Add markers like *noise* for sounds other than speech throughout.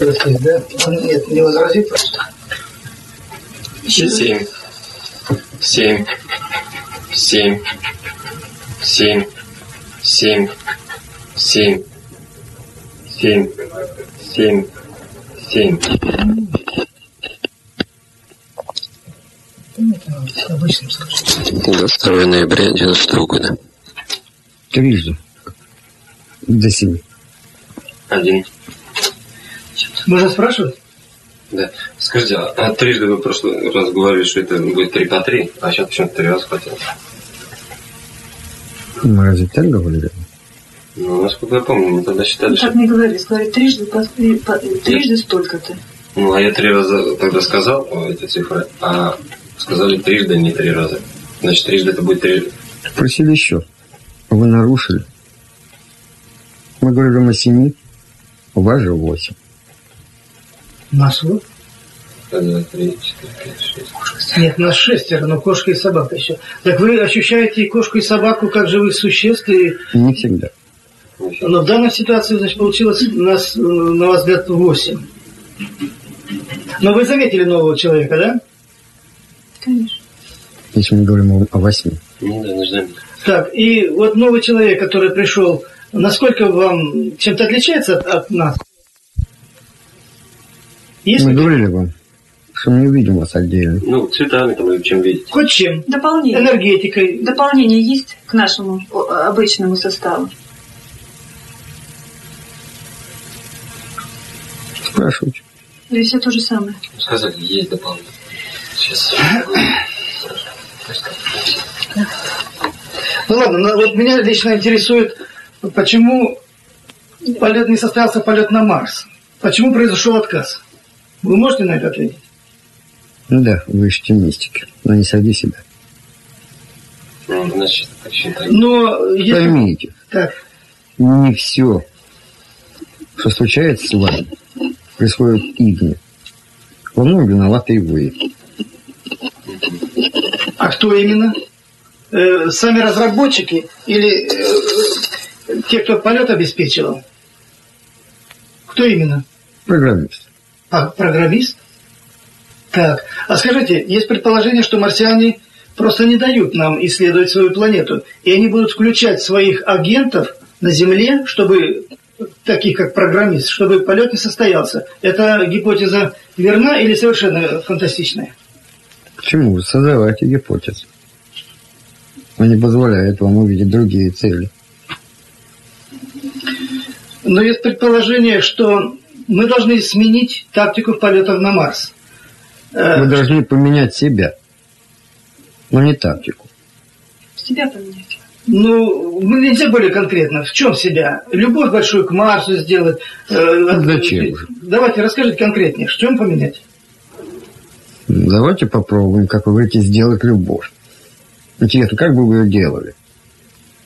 Да? Он нет, не возразит просто. Семь. Семь. Семь. Семь. Семь. Семь. Семь. Семь. Семь. 22 ноября 90 года. Трижды. До семи. Один. Можно спрашивать? Да. Скажите, а, трижды вы в прошлый раз говорили, что это будет три по три, а сейчас почему-то три раза хватило? Мы разве так говорили? Ну, насколько я помню, мы тогда считали, Ну, что... так не говори, сказали трижды, по- по- трижды столько-то. Ну, а я три раза тогда сказал о, эти цифры, а сказали трижды, а не три раза. Значит, трижды это будет три... Просили еще. Вы нарушили. Мы говорим о семи, у вас же восемь. Три, четыре, пять, шесть. Нет, нас шестеро, но кошка и собака еще. Так вы ощущаете и кошку и собаку как живых существ, и... Не всегда. но в данной ситуации, значит, получилось нас, э, на ваш взгляд, восемь. Но вы заметили нового человека, да? Конечно. Если мы говорим о, о восьми. Ну да, нужно... Так, и вот новый человек, который пришел, насколько вам чем-то отличается от, от нас? Есть мы ли- говорили вам, что мы не увидим вас отдельно. Ну, цветами там или чем видите. хоть чем? Дополнение. Энергетикой. Дополнение есть к нашему обычному составу? Спрашивайте. Или все то же самое? Сказали, есть дополнение. Сейчас. Ну ладно, но вот меня лично интересует, почему полет не состоялся полет на Марс? Почему произошел отказ? Вы можете на это ответить? Ну да, вы ищете мистики, но не среди себя. Ну, значит. Но если... Поймите, Так, не все, что случается с вами, происходит извне. Во многом виноваты и вы. а кто именно? Э, сами разработчики или э, те, кто полет обеспечивал? Кто именно? Программист. А, программист? Так, а скажите, есть предположение, что марсиане просто не дают нам исследовать свою планету, и они будут включать своих агентов на Земле, чтобы таких как программист, чтобы полет не состоялся. Эта гипотеза верна или совершенно фантастичная? Почему создавайте гипотезы? Он не позволяет вам увидеть другие цели. Но есть предположение, что мы должны сменить тактику полетов на Марс. Э, Вы должны поменять себя, но не тактику. Себя поменять. Ну, ну, нельзя более конкретно. В чем себя? Любовь большую к Марсу сделать. Э, зачем же? Давайте, расскажите конкретнее. В чем поменять? Давайте попробуем, как вы говорите, сделать любовь. Интересно, как бы вы ее делали?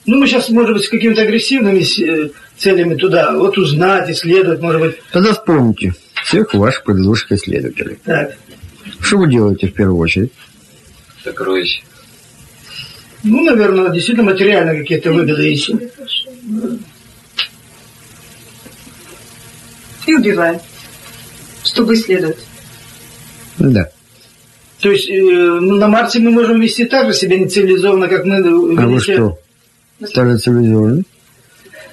Ну, мы сейчас, может быть, с какими-то агрессивными э, целями туда. Вот узнать, исследовать, может быть. Тогда вспомните всех ваших предыдущих исследователей. Так. Что вы делаете в первую очередь? Сокровище. Ну, наверное, действительно материально какие-то выгоды ищем. И убиваем, чтобы исследовать. Да. То есть э, на Марсе мы можем вести так же себя нецивилизованно, как мы... А вы что, стали цивилизованными?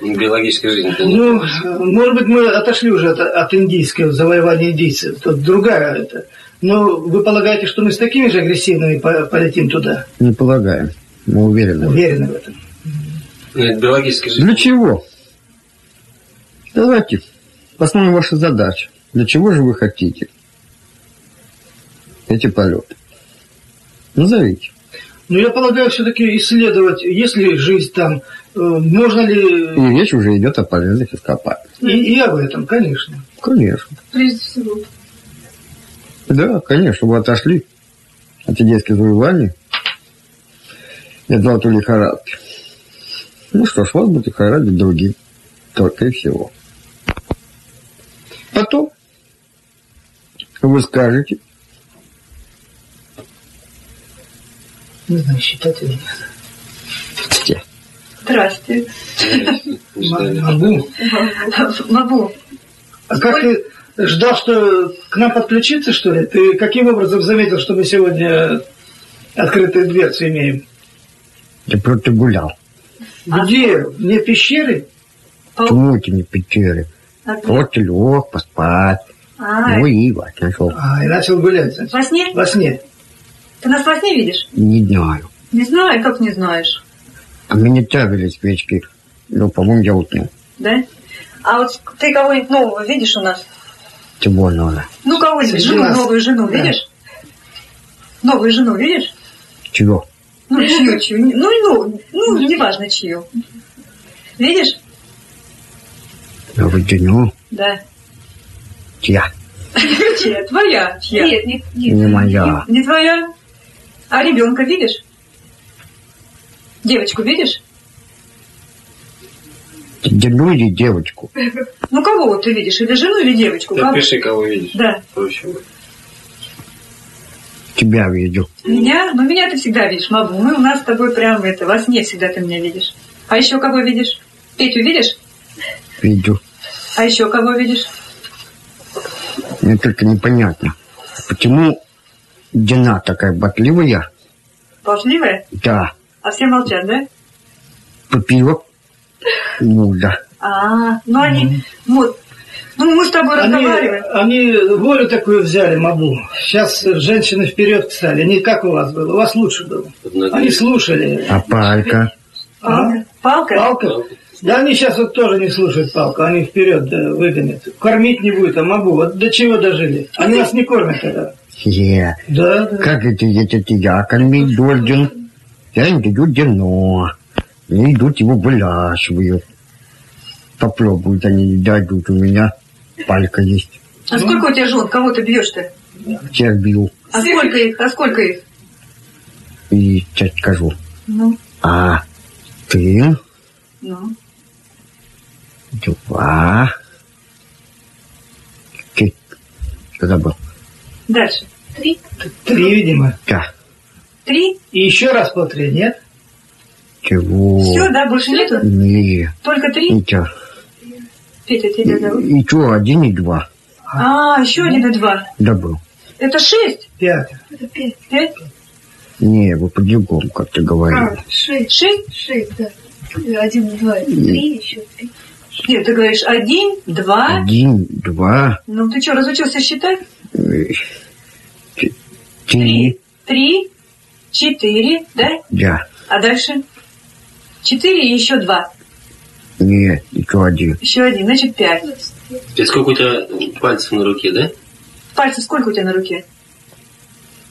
Ну, Биологическая жизнь. это не- Ну, может быть, мы отошли уже от, от индийского завоевания индийцев. Тут другая это. Но вы полагаете, что мы с такими же агрессивными по- полетим туда? Не полагаем. Мы уверены. Уверены в этом. Ну, это биологическая жизнь. Для чего? Давайте посмотрим ваши задачи. Для чего же вы хотите эти полеты? Назовите. Но я полагаю, все-таки исследовать, есть ли жизнь там, э, можно ли... И речь уже идет о полезных ископаемых. И, и об этом, конечно. Конечно. Прежде всего. Да, конечно, вы отошли от идейских завоеваний и от золотой лихорадки. Ну что ж, вас будут лихорадить другие. Только и всего. Потом вы скажете, Не знаю, считать или нет. «Те, Здрасте. Могу. Могу. А как ты ждал, что к нам подключиться, что ли? Ты каким образом заметил, что мы сегодня открытые дверцы имеем? Я просто гулял. Где? Вне пещеры? Почему эти не пещеры? А? Просто лег, поспать. А, Ну и вот нашел. А, и начал гулять, во сне? Во сне. Ты нас во сне видишь? Не знаю. Не знаю, как не знаешь. А мне тягали свечки. Ну, по-моему, я уснул. Да? А вот ты кого-нибудь нового видишь у нас? Чего надо? Ну, кого-нибудь, жену, нас. новую жену Да. видишь? Новую жену видишь? Чего? Ну, чью, чью? Ну, ну, ну, неважно, чью. Видишь? Я вытянул. Да. Я. *laughs* Чья? Твоя. Чья? Нет, не, не, Не моя. Не твоя? А ребенка видишь? Девочку видишь? Тяну или девочку? Ну, кого вот ты видишь? Или жену, или девочку? Ты Кого? пиши, кого видишь. Да. Проще будет. Тебя видел. Меня? Ну, меня ты всегда видишь, Мабу. Мы у нас с тобой прям это, во сне всегда ты меня видишь. А еще кого видишь? Петю видишь? Видел. А еще кого видишь? Мне только непонятно. Почему Дина такая ботливая? Болтливая? Да. А все молчат, да? Попила мужа. А, ну они, вот, ну мы с тобой Они, разговариваем. они волю такую взяли, Мабу. Сейчас женщины вперед встали. Не как у вас было. У вас лучше было. Они слушали. А палька? Палка? Палка? Палка? Да они сейчас вот тоже не слушают палку, они вперед да, выгонят. Кормить не будет, а могу. Вот до чего дожили. Они нас не кормят тогда. Е. Да, да. Как это, это я кормить должен? Я им даю дерно. Они идут его вылашивают. Попробуют они, дадут у меня. Палька есть. А сколько у тебя жен? Кого ты бьешь-то? Всех бил. А сколько их? А сколько их? И сейчас скажу. Ну, А ты ну. два. Ты забыл. Дальше. три. Три, видимо. Да. Три? И еще раз по три, нет? Чего? Все, да, больше нету? Не. Только три? Ничего. Петя, тебя зовут? И что, один и два. А, еще один и два. Добыл. Это шесть? Пять. Это пять. Пять? Не, вы по-другому как-то говорили. А, шесть. Шесть? Шесть, да. Один, два, три, еще три. Нет, ты говоришь один, два. Один, два, Ну, ты что, разучился считать? Три. Три, четыре, да? Да. А дальше? Четыре и еще два. Нет, еще один. Еще один, значит пять. Это сколько у тебя пальцев на руке, да? Пальцев сколько у тебя на руке?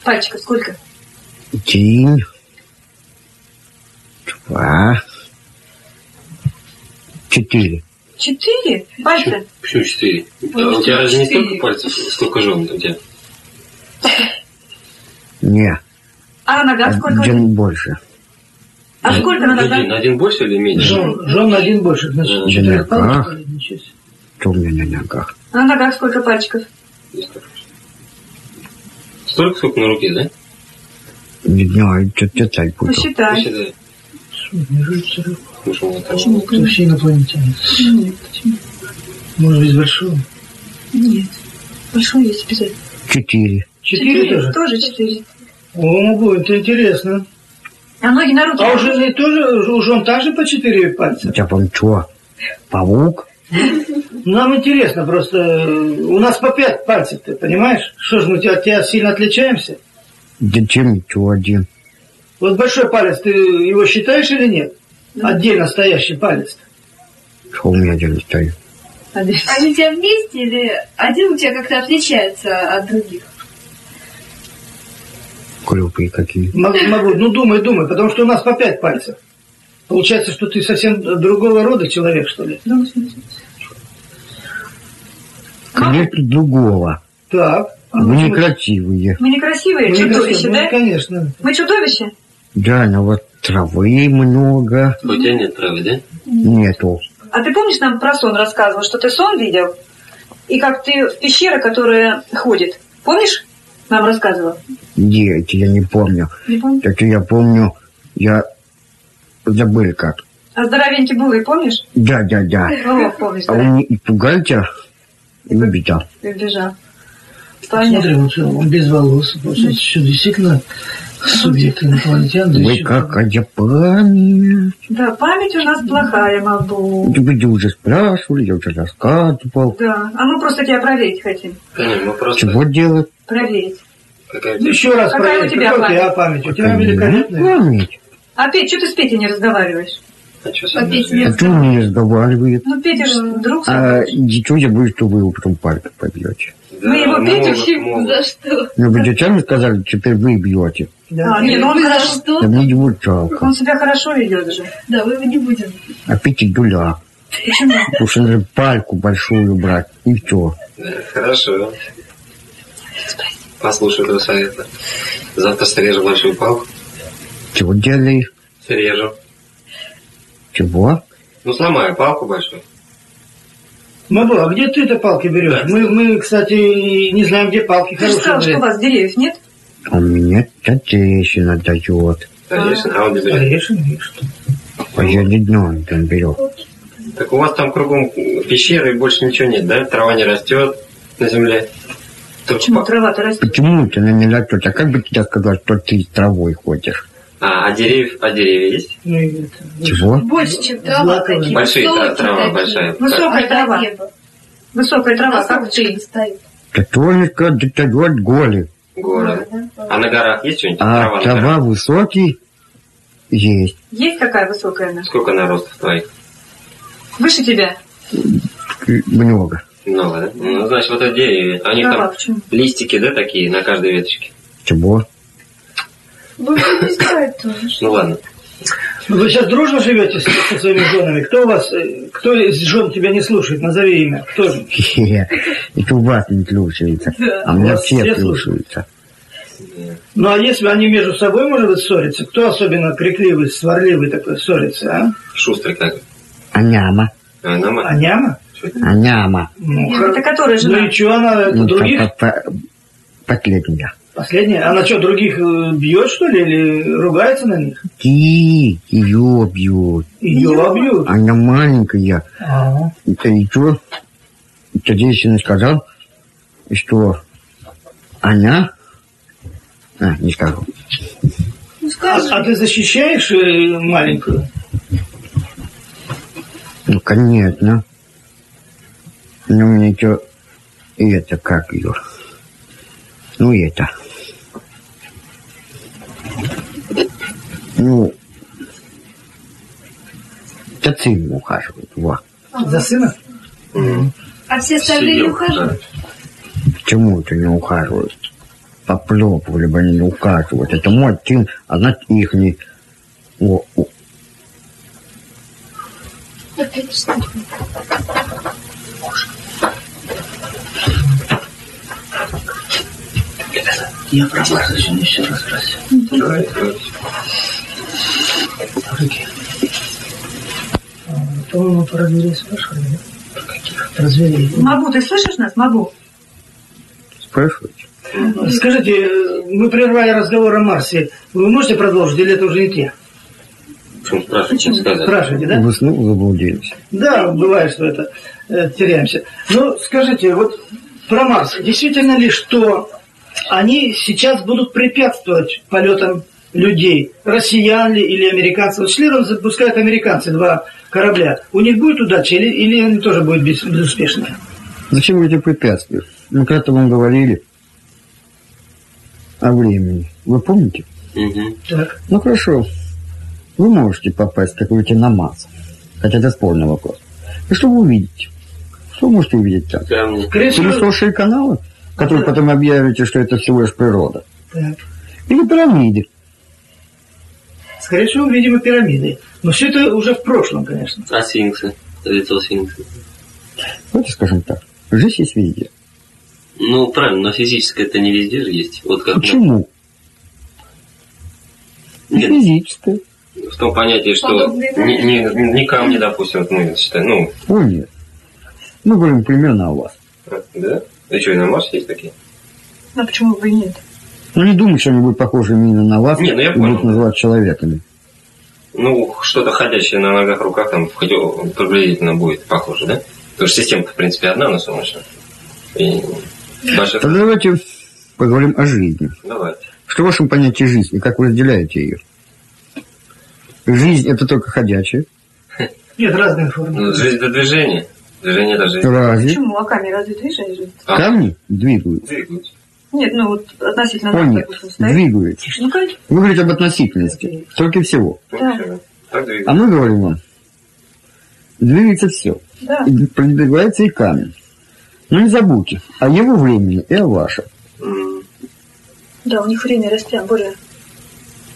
Пальчиков сколько? Один, два, четыре. Четыре? Пальца? Почему четыре? А у тебя разве не столько пальцев, сколько жен у тебя? Не, А нога сколько? один больше. А сколько на Один, ногах? один больше или меньше? Жен, жен один больше, значит, Да. четыре Да. палочки, ничего себе. Что у меня на ногах? А на ногах сколько пальчиков? Столько, сколько на руке, да? Не знаю, что считать буду. Посчитай. Посчитай. Не что у меня там- Почему? Кто все инопланетяне? Нет, Может быть, большого? нет. Большой есть обязательно. Четыре. Четыре тоже? Тоже четыре. О, могу, это интересно. А ноги на руки? А у жены тоже, у жен также по четыре пальца? Я вам что, паук? Нам интересно, просто у нас по пять пальцев, ты понимаешь? Что ж, мы от тебя сильно отличаемся? Зачем еще один? Вот большой палец, ты его считаешь или нет? Отдельно стоящий палец. Что у меня делать стоит? Они у тебя вместе или один у тебя как-то отличается от других? Клюпы какие. Могу, могу. Ну, думай, думай, потому что у нас по пять пальцев. Получается, что ты совсем другого рода человек, что ли? Конечно, другого. Так. А почему- некрасивые. Мы некрасивые, Мы чудовище, некрасивые. да? Ну, конечно. Мы чудовище? Да, но вот травы много У тебя нет травы, да? нету. А ты помнишь, нам про сон рассказывал, что ты сон видел? И как ты в пещера, которая ходит. Помнишь? Нам рассказывал. Нет, я не помню. Не помню. Это я помню, я забыл как. А здоровенький был, и помнишь? Да, да, да. О, помнишь, А да. не испугайте И убежал. И убежал. Понятно. Смотри, он без волос. Получается, еще действительно субъект инопланетян. да еще- какая память. Да, память у нас плохая, Мабу. Вы уже спрашивали, я уже рассказывал. Да, а мы просто тебя проверить хотим. Да не, мы просто... Чего делать? Проверить. Какая Ну, Еще раз Какая у тебя какая у тебя память? память? У тебя великолепная. Память. А Петь, что ты с Петей не разговариваешь? А что А петь не А не разговаривает? Ну, Петя же друг А что я боюсь, что вы его потом пальцы побьете? Мы его Петю За что? Ну, вы сами сказали, теперь вы бьете. А, не, ну он Вы хорошо. Да что? мне его жалко. Он себя хорошо ведет же. Да, мы его не будем. А Петя дуля. Почему? Потому что надо пальку большую брать. И все. Хорошо. Послушай этого совета. Завтра срежу большую палку. Чего делаешь? Срежу. Чего? Ну, сломаю палку большую. Мабу, а где ты-то палки берешь? Да. Мы, мы, кстати, не знаем, где палки Ты же сказал, что у вас деревьев нет? А мне трещина дает. Конечно, а он не берет. Видишь, что? А я не днем там берет. Так у вас там кругом пещеры и больше ничего нет, да? Трава не растет на земле. Только Почему трава-то растет? Почему ты на меня тут? А как бы тебе сказать, что ты с травой ходишь? А, а деревья, а деревья есть? Ну, и это, Чего? Больше, чем трава такие. Большие высокие тра- трава такие. большая. Высокая А трава. Высокая трава, как ты. достают. Католика дает голи. Горы. А на горах есть что-нибудь? А трава высокий есть. Есть какая высокая она? Сколько наростов твоих? Выше тебя? Много. Много, да? Ну, значит, вот это деревья. А у них Трава, там почему? листики, да, такие на каждой веточке? Чего? Ну ладно. Вы сейчас дружно живете с- со своими женами? Кто у вас, э, кто из жен тебя не слушает? Назови имя. Кто же? Это у вас не слушается. А у меня все слушаются. Ну, а если они между собой, может быть, ссорятся? Кто особенно крикливый, сварливый такой ссорится, а? Шустрый как. А няма? А, на ма- А няма? А няма? Ну, это которая Ну жена? и что она, это Ну, других? по- по- Последняя. Последняя? Она что, других э, бьет, что ли, или ругается на них? Ты ее бьют. Ее бьют. Она маленькая. Ага. Это? Это женщина сказал, что она... А, не скажу. Ну А, скажи. а ты защищаешь э, маленькую? Ну, конечно. Ну, мне что... И это как ее? Ну, и это. Ну, за сыном ухаживает, во. За сына? М. А все остальные не ухаживают? Почему это не ухаживают? Попробовали бы они не ухаживать. Это мой сын, а значит ихний. О, о, Опять что? Я про вас еще не все рассказать. да. Давай, давай. Руки. А, По-моему, про зверей спрашивали, да? Про каких? Про зверей. Могу, ты слышишь нас? Могу. спрашивайте. Скажите, э, мы прервали разговор о Марсе. Вы можете продолжить, или это уже не те? Почему спрашиваете, сказать? Спрашивайте, да? Вы снова заблудились. Да, бывает, что это э, теряемся. Ну, скажите, вот про Марс. Действительно ли, что они сейчас будут препятствовать полетам людей? Россиян ли или американцы? Вот следом запускают американцы два корабля. У них будет удача или, или они тоже будут без- безуспешны? Зачем эти препятствия? Мы когда-то вам говорили о времени. Вы помните? Мгм. Так. Ну хорошо. Вы можете попасть, как вы на Марс. Хотя это спорный вопрос. И что вы увидите? Что вы можете увидеть там? Камни. Скорее всего, Сумасшедшие каналы, которые Да. потом объявите, что это всего лишь природа. так. Или пирамиды. Скорее всего, увидим и пирамиды. Но все это уже в прошлом, конечно. А сфинксы? Лицо сфинкса. Давайте скажем так. Жизнь есть везде. Ну, правильно, но физическое это не везде же есть. Вот как... Почему? Нет, Физическое. в том понятии, что не, не, не камни, допустим, вот мы считаем, ну, О, нет. Мы говорим примерно о вас. а, да? И что, и на Марсе есть такие? А почему бы и нет? Ну, не думаю, что они будут похожи именно на вас Не, ну я и будут понял. называть человеками. Ну, что-то ходящее на ногах, руках, там, приблизительно будет похоже, да? Потому что система в принципе, одна на солнечном. И ваши... Тогда давайте поговорим о жизни. Давайте. Что в вашем понятии жизни? Как вы разделяете ее? Жизнь – это только ходячая. Нет, разные формы. Ну, жизнь это движение. Движение это жизнь. Разве? Почему? А камень разве движение же? А, Камни двигаются. двигаются. Нет, ну вот относительно О, нет, двигаются. Ну, конечно. Вы говорите об относительности. Только всего. Ну, Да. А мы говорим вам, двигается все. Да. И продвигается и камень. Но не забудьте о его времени и о вашем. Да, у них время растет более...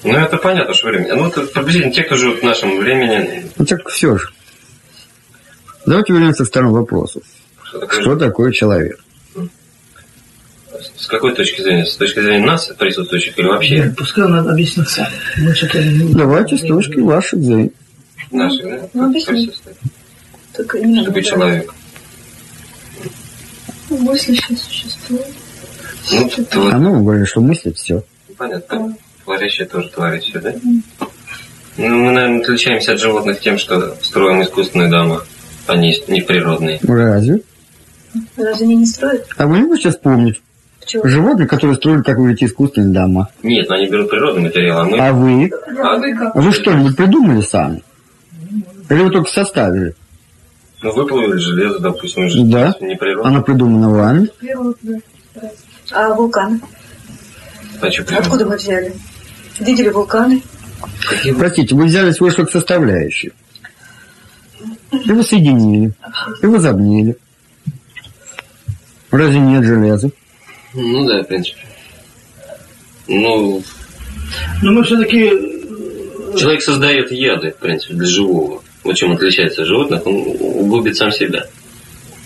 Ну, это понятно, что время. Ну, это приблизительно те, кто живут в нашем времени. Ну так все же. Давайте вернемся к второму вопросу. Что такое Что такое человек? С какой точки зрения? С точки зрения нас, присутствующих, или вообще Нет, пускай он объяснит сам. Мы что-то не- Давайте с точки ваших зрения. наших, да? ну, объясни. Так не Что такое да. человек? Мыслящее существо. Ну, тво- А мы говорим, что мыслит все. понятно. Творящее тоже творящее, да? Ну, мы, наверное, отличаемся от животных тем, что строим искусственные дома. Они не природные. Разве? Разве они не строят? А вы не можете вспомнить Чего? животных, которые строили, как вы говорите, искусственные дома? Нет, но они берут природный материал, а мы... А вы? А, А вы что-нибудь придумали сами? Или вы только составили? ну, выплавили железо, допустим, же Да. не природное. Оно придумано вами? А вулканы? А что? Откуда мы взяли? Видели вулканы? Какие вы- Простите, вы взяли свой как составляющие. Его соединили, и возобнили. Разве нет железа? Ну да, в принципе. Ну, Но мы все-таки человек создает яды, в принципе, для живого. Вот чем отличается от животных, он губит сам себя.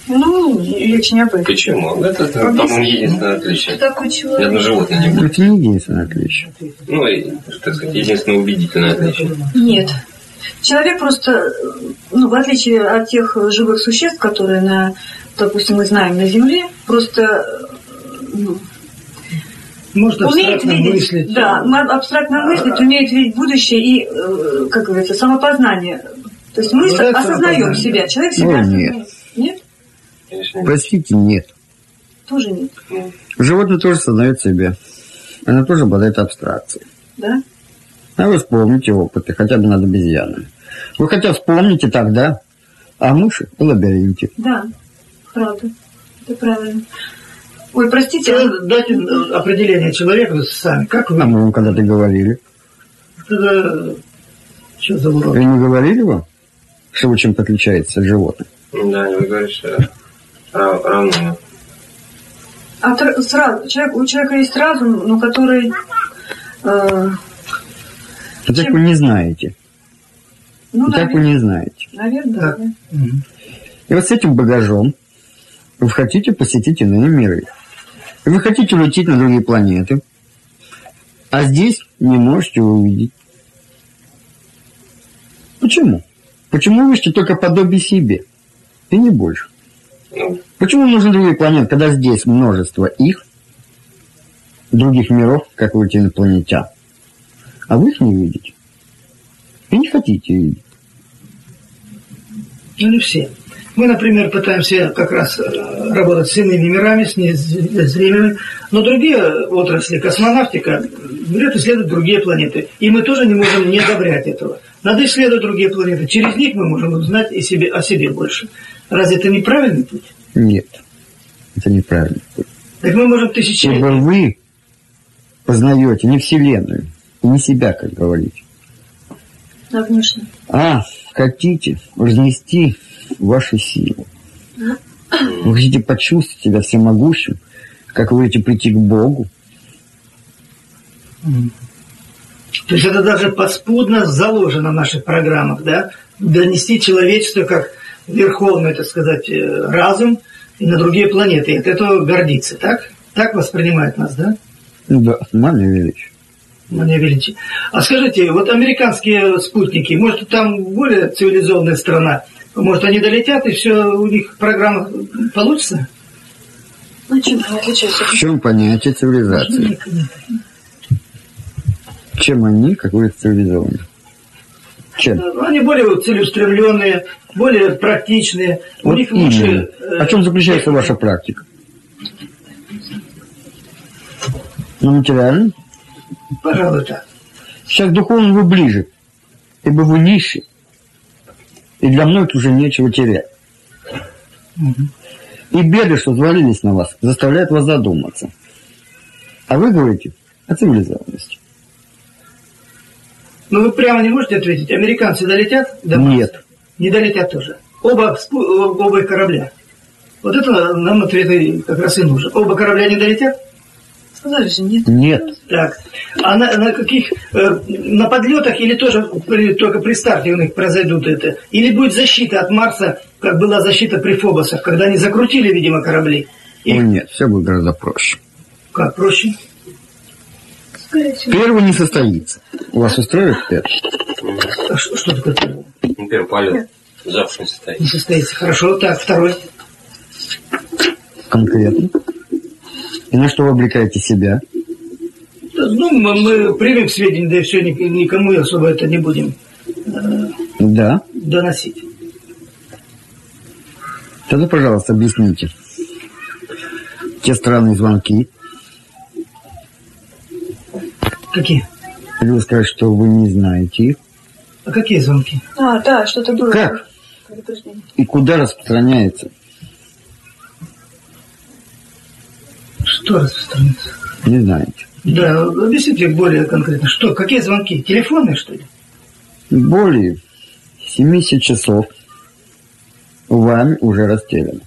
Ну, речь не об этом. Почему? Это, это, по-моему, единственное отличие. Что такое Ни человек? одно животное не будет. Это не единственное отличие. Ну, и, так сказать, единственное убедительное отличие. Нет. Человек просто, ну, в отличие от тех живых существ, которые на, допустим, мы знаем на Земле, просто ну, можно умеет видеть, мыслить. да, абстрактно мыслить, умеет видеть будущее и, э, как говорится, самопознание. То есть мы это осознаем самопознание. себя, человек себя осознает. нет. Нет? Простите, нет. Тоже нет. Ну, Животное тоже создает себя. Оно тоже обладает абстракцией. Да? А вы вспомните опыты, хотя бы над обезьянами. Вы хотя вспомните тогда о мыши и лабиринте. Да, правда. Это правильно. Ой, простите, а Дайте э, определение человека сами. Как А вы? мы вам когда-то говорили. Это что за урод? Вы не говорили вам, что вы чем-то отличаетесь от животных? да, вы говорите, что рав- равно. А тр- сразу, человек, у человека есть разум, но который, э, И так вы не знаете. ну, так вы не знаете. наверное, да. Мгм. И вот с этим багажом вы хотите посетить иные миры. Вы хотите улететь на другие планеты. А здесь не можете увидеть. Почему? Почему вы ищете только подобие себе? И не больше. Почему нужны другие планеты, когда здесь множество их, других миров, как эти инопланетян, а вы их не видите? И не хотите видеть. Ну, не все. Мы, например, пытаемся как раз э, работать с иными мирами, с незримыми, но другие отрасли, космонавтика, берет исследовать другие планеты. И мы тоже не можем не одобрять этого. Надо исследовать другие планеты. Через них мы можем узнать и себе, о себе больше. Разве это неправильный путь? Нет, это неправильно. Так мы можем тысячелетия. Ибо вы познаете не Вселенную, и не себя, как говорите, Да, внешне. а хотите разнести ваши силы. Вы хотите почувствовать себя всемогущим, как вы хотите прийти к Богу. То есть это даже подспудно заложено в наших программах, да? Донести человечество как верховный, так сказать, э, разум и на другие планеты. И от этого гордиться, так? Так воспринимают нас, да? Да, маме величие. Мне величие. А скажите, вот американские спутники, может, там более цивилизованная страна, может, они долетят, и все у них программа получится? Ну, чем? В чем понятие цивилизации? Чем они, как вы цивилизованы? Чем? Ну, Они более целеустремленные, более практичные. У Вот них именно. лучше... э, О чем заключается ваша практика? Но материально? Пожалуй, так. Сейчас духовно вы ближе, ибо вы нищий. И для многих уже нечего терять. И беды, что взвалились на вас, заставляют вас задуматься. А вы говорите о цивилизованности. Ну, вы прямо не можете ответить, американцы долетят до Марса? Нет. Не долетят тоже. Оба, оба корабля. Вот это нам ответ и как раз и нужен. Оба корабля не долетят? Сказали же, нет. Нет. Так. А на, на каких? э, на подлетах или тоже при- только при старте у них произойдут это? Или будет защита от Марса, как была защита при Фобосах, когда они закрутили, видимо, корабли? И Ну, нет, все будет гораздо проще. как проще? Первый не состоится. У вас устроит первый? А Что, что такое первое? Ну, первый полет. Завтра не состоит. Не состоится. Хорошо. Так, второй. Конкретно. И на что вы обрекаете себя? Ну, мы, мы примем к сведению, да и все, никому особо это не будем Да. доносить. Тогда, пожалуйста, объясните. Те странные звонки. Какие? Или вы скажете, что вы не знаете их. А какие звонки? А, да, что-то было. Как? И куда распространяется? Что распространяется? Не знаете. Да, объясните более конкретно. Что? Какие звонки? Телефонные, что ли? Более 70 часов вами уже растеряно.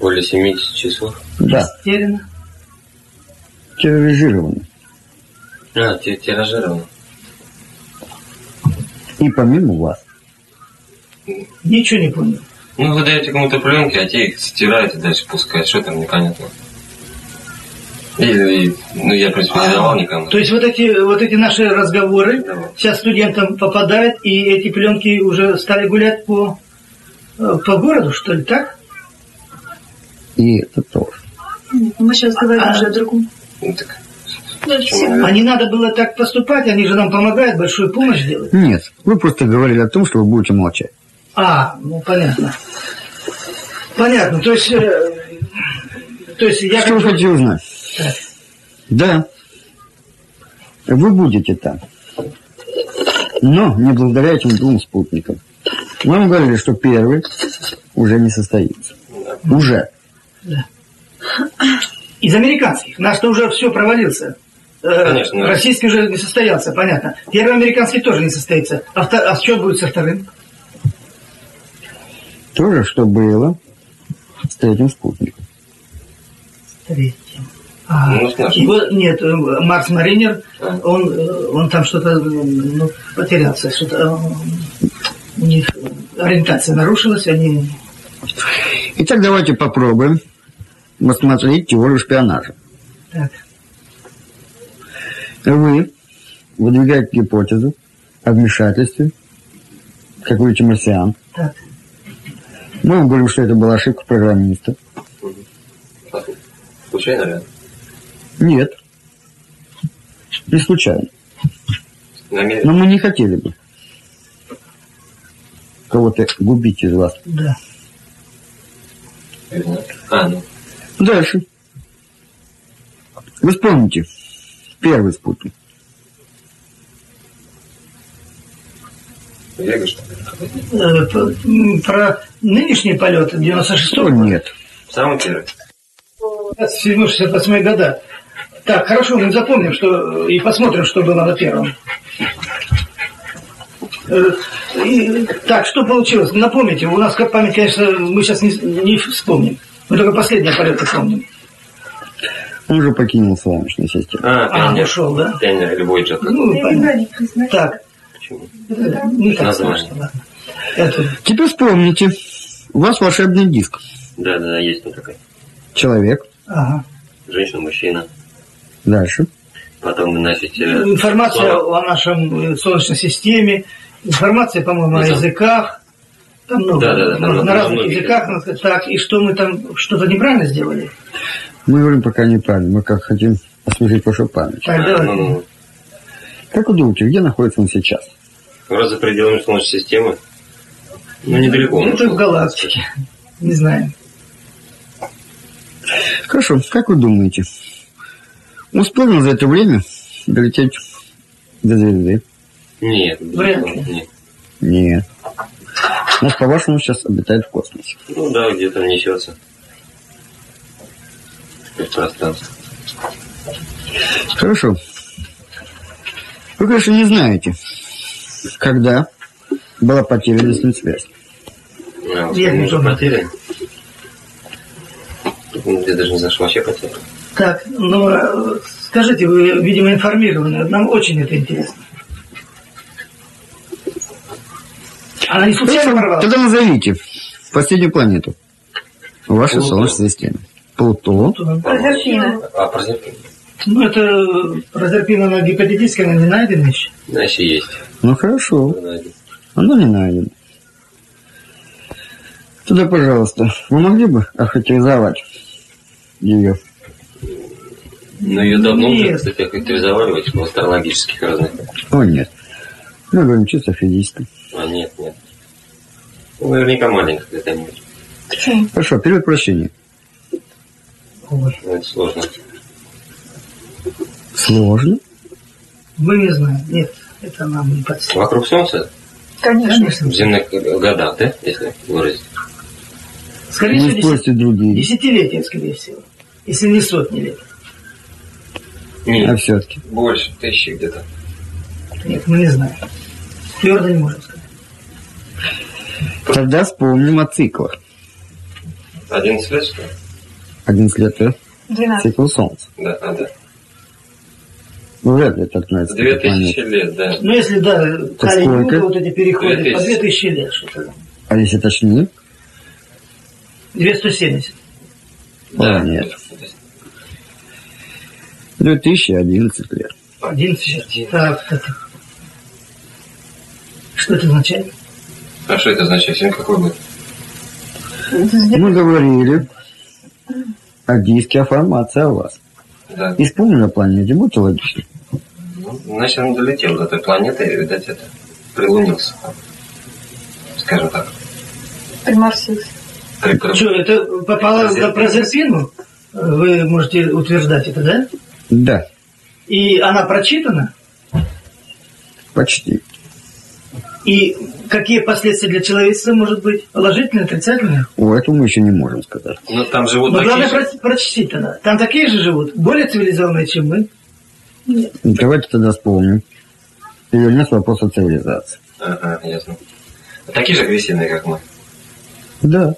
Более 70 часов. Да, Растеряно. терроризировано. А, тиражировано. И помимо вас. Ничего не понял. Ну, вы даете кому-то пленки, а те их стирают и дальше пускают. Что там непонятно. И, и- ну, я, в принципе, не давал никому. То есть вот эти, вот эти наши разговоры Да. сейчас студентам попадают, и эти пленки уже стали гулять по, э, по городу, что ли, так? И это тоже. Мы сейчас говорим А. уже о другом. Ну, так? А не надо было так поступать, они же нам помогают, большую помощь делают. Нет, вы просто говорили о том, что вы будете молчать. А, ну понятно. Понятно, то есть, э, то есть я... Что вы как- хотите узнать? Так. Да. Вы будете там. Но не благодаря этим двум спутникам. Мы вам говорили, что первый уже не состоится. Уже. Из американских. Наш-то уже все провалился. Э, Конечно. Российский уже не состоялся, понятно. Первый американский тоже не состоится. А, вто- а что будет со вторым? То же, что было с третьим спутником. Третьим. А, Ну, нашим. его, нет, э, Марс Маринер, А. он, э, он там что-то ну, потерялся, что-то э, у них ориентация нарушилась, они... Итак, давайте попробуем рассмотреть теорию шпионажа. Так, Вы выдвигаете гипотезу о вмешательстве, как вы видите, марсиан. так. Мы говорим, что это была ошибка программиста. Случайно, да? Нет. Не случайно. Намеренно. Но мы не хотели бы кого-то губить из вас. Да. А, ну. Дальше. Вы вспомните первый спутник. Вега, что ли? Э, п- м, Про нынешний полет 96-го О, нет. Самый первый. 67-68 года. Так, хорошо, мы запомним, что и посмотрим, что было на первом. Э, и- так, что получилось? Напомните, у нас как память, конечно, мы сейчас не, не вспомним. Мы только последние полеты помним. Он уже покинул Солнечную систему. А, А, пионер. ушел, да? Пионер или Voyager. как? Ну, понятно. Так, не так Название. Это, Теперь вспомните. У вас волшебный диск. Да, да, есть там такая. Человек. ага. Женщина, мужчина. Дальше. Потом вы носите... Информация слово. о нашем э, Солнечной системе, информация, по-моему, о Ну, языках. Там много, Да, да, да, там на, много- на разных много языках. Так, и что мы там что-то неправильно сделали? Мы говорим пока неправильно. Мы как хотим освежить вашу память. Так, А, давайте. ну, ну, Как вы думаете, где находится он сейчас? Ну. Раз за пределами Солнечной системы, ну, недалеко. он Это в галактике. Не знаю. Хорошо, как вы думаете, успел за это время долететь до звезды? Нет, Вряд ли. нет. Нет. Нас, по-вашему, сейчас обитает в космосе. Ну да, где-то несется. В пространство. Хорошо. Вы, конечно, не знаете, когда была потеряна с ним связь. А, не уже. Ну, Я даже не знаю, что вообще потерян. Так, ну, э, скажите, вы, видимо, информированы. Нам очень это интересно. Она не случайно порвалась? тогда назовите последнюю планету в вашей Плутон. Солнечной системе. Плутон. Прозерпина. А прозерпина? Ну, это Прозерпина, она гипотетически, она не найдена еще. Значит, есть. Ну, хорошо. Оно не найдено. Тогда, пожалуйста, вы могли бы охарактеризовать ее? Ну, ее давно уже, Нет. кстати, охарактеризовали в этих астрологических разных. О, нет. Мы говорим чисто физически. А, нет, нет. Ну, наверняка маленькая. Почему? Хорошо, период прощения. Ой, Ну, это сложно. Сложно. мы не знаем. Нет, это нам не под силу. Вокруг Солнца? Конечно. Конечно. В земных годах, да, если выразить? Скорее Не всего, десят- другие. десятилетия, скорее всего. Если не сотни лет. А Нет, все-таки. больше, тысячи где-то. Нет, мы не знаем. Твердо не можем сказать. Тогда вспомним о циклах. 11 лет, что ли? 11 лет это 12. цикл Солнца. Да, а, да. Ну, вряд ли это относится к этой 2000 планете. лет, да. Ну, если, да, Калининград, сколько? вот эти переходы, по 2000. 2000 лет что-то. А если точнее? 270. О, нет. 2011 лет. 11. Так, так. Что это означает? А что это означает? Сегодня какой год? Мы говорили о диске, о формации, о вас. Да. И вспомнили о планете, будьте логичны. Ну, значит, он долетел до той планеты и, видать, это прилунился. Скажем так. Приморсился. Прикрыл. Что, это попало на Прозерпину? Вы можете утверждать это, да? Да, И она прочитана? почти. И какие последствия для человечества может быть? Положительные, отрицательные? О, этого мы еще не можем сказать. Ну, там живут Но такие главное же. про- прочтить она. Там такие же живут, более цивилизованные, чем мы. Давайте тогда вспомним. И вернется вопрос о цивилизации. Ага, ясно. Такие же агрессивные, как мы. Да.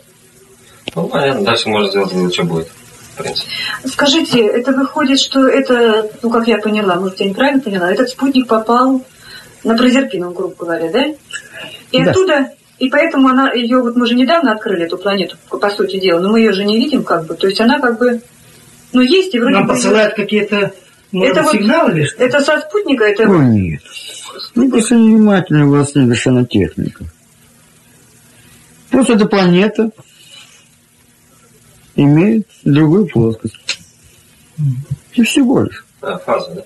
Ну, понятно, дальше можно сделать вывод, что будет. В принципе. Скажите, это выходит, что это, ну, как я поняла, может, я неправильно поняла, этот спутник попал на Прозерпину, грубо говоря, да? И Да. оттуда, и поэтому она, ее, вот мы же недавно открыли эту планету, по сути дела, но мы ее же не видим, как бы, то есть она как бы, ну, есть и вроде Нам бы... посылают какие-то может, Это вот- сигналы или что? Это со спутника, это... О, нет. Ну, просто невнимательно у вас совершенно техника. Просто эта планета имеет другую плоскость. И всего лишь. А, фаза, да?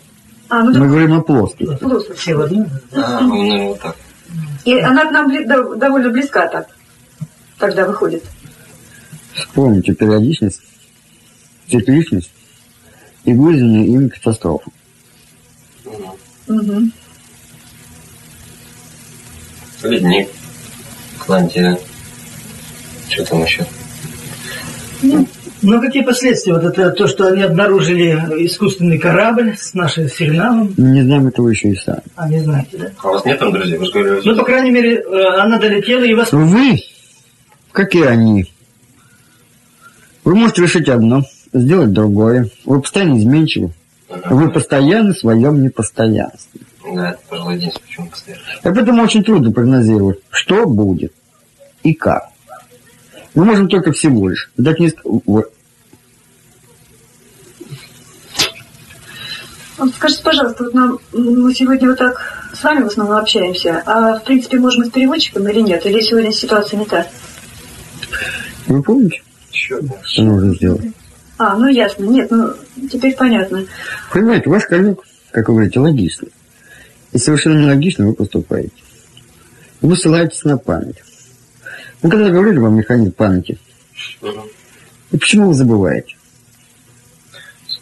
А, ну, Мы так, говорим о плоскости. плоскость. Все в одном? А, ну, наверное, вот так. И она к нам бли- довольно близка так, тогда выходит. Вспомните периодичность, цикличность и вызванные ими катастрофы. Мгм. Угу. Ледник, Атлантида. Что там еще? Ну, какие последствия? Вот это то, что они обнаружили искусственный корабль с нашим сигналом. Не знаем этого еще и сами. А, не знаете, да? А у вас нет там друзей? Вы же говорили, Ну, по крайней мере, э, она долетела и вас... Вы, как и они, вы можете решить одно, сделать другое. Вы постоянно изменчивы. Вы постоянно в своем непостоянстве. Да, это, пожалуй, единственное, почему постоянно. И поэтому очень трудно прогнозировать, что будет и как. Мы можем только всего лишь дать несколько... вот. Вот Скажите, пожалуйста, вот нам, мы сегодня вот так с вами в основном общаемся, а в принципе можем и с переводчиком или нет? Или сегодня ситуация не та? Вы помните, Еще одна. что нужно сделать? А, ну ясно, нет, ну теперь понятно. Понимаете, ваш коллег, как вы говорите, логичный. И совершенно нелогично вы поступаете. Вы ссылаетесь на память. Мы когда говорили вам механизм памяти, и почему вы забываете?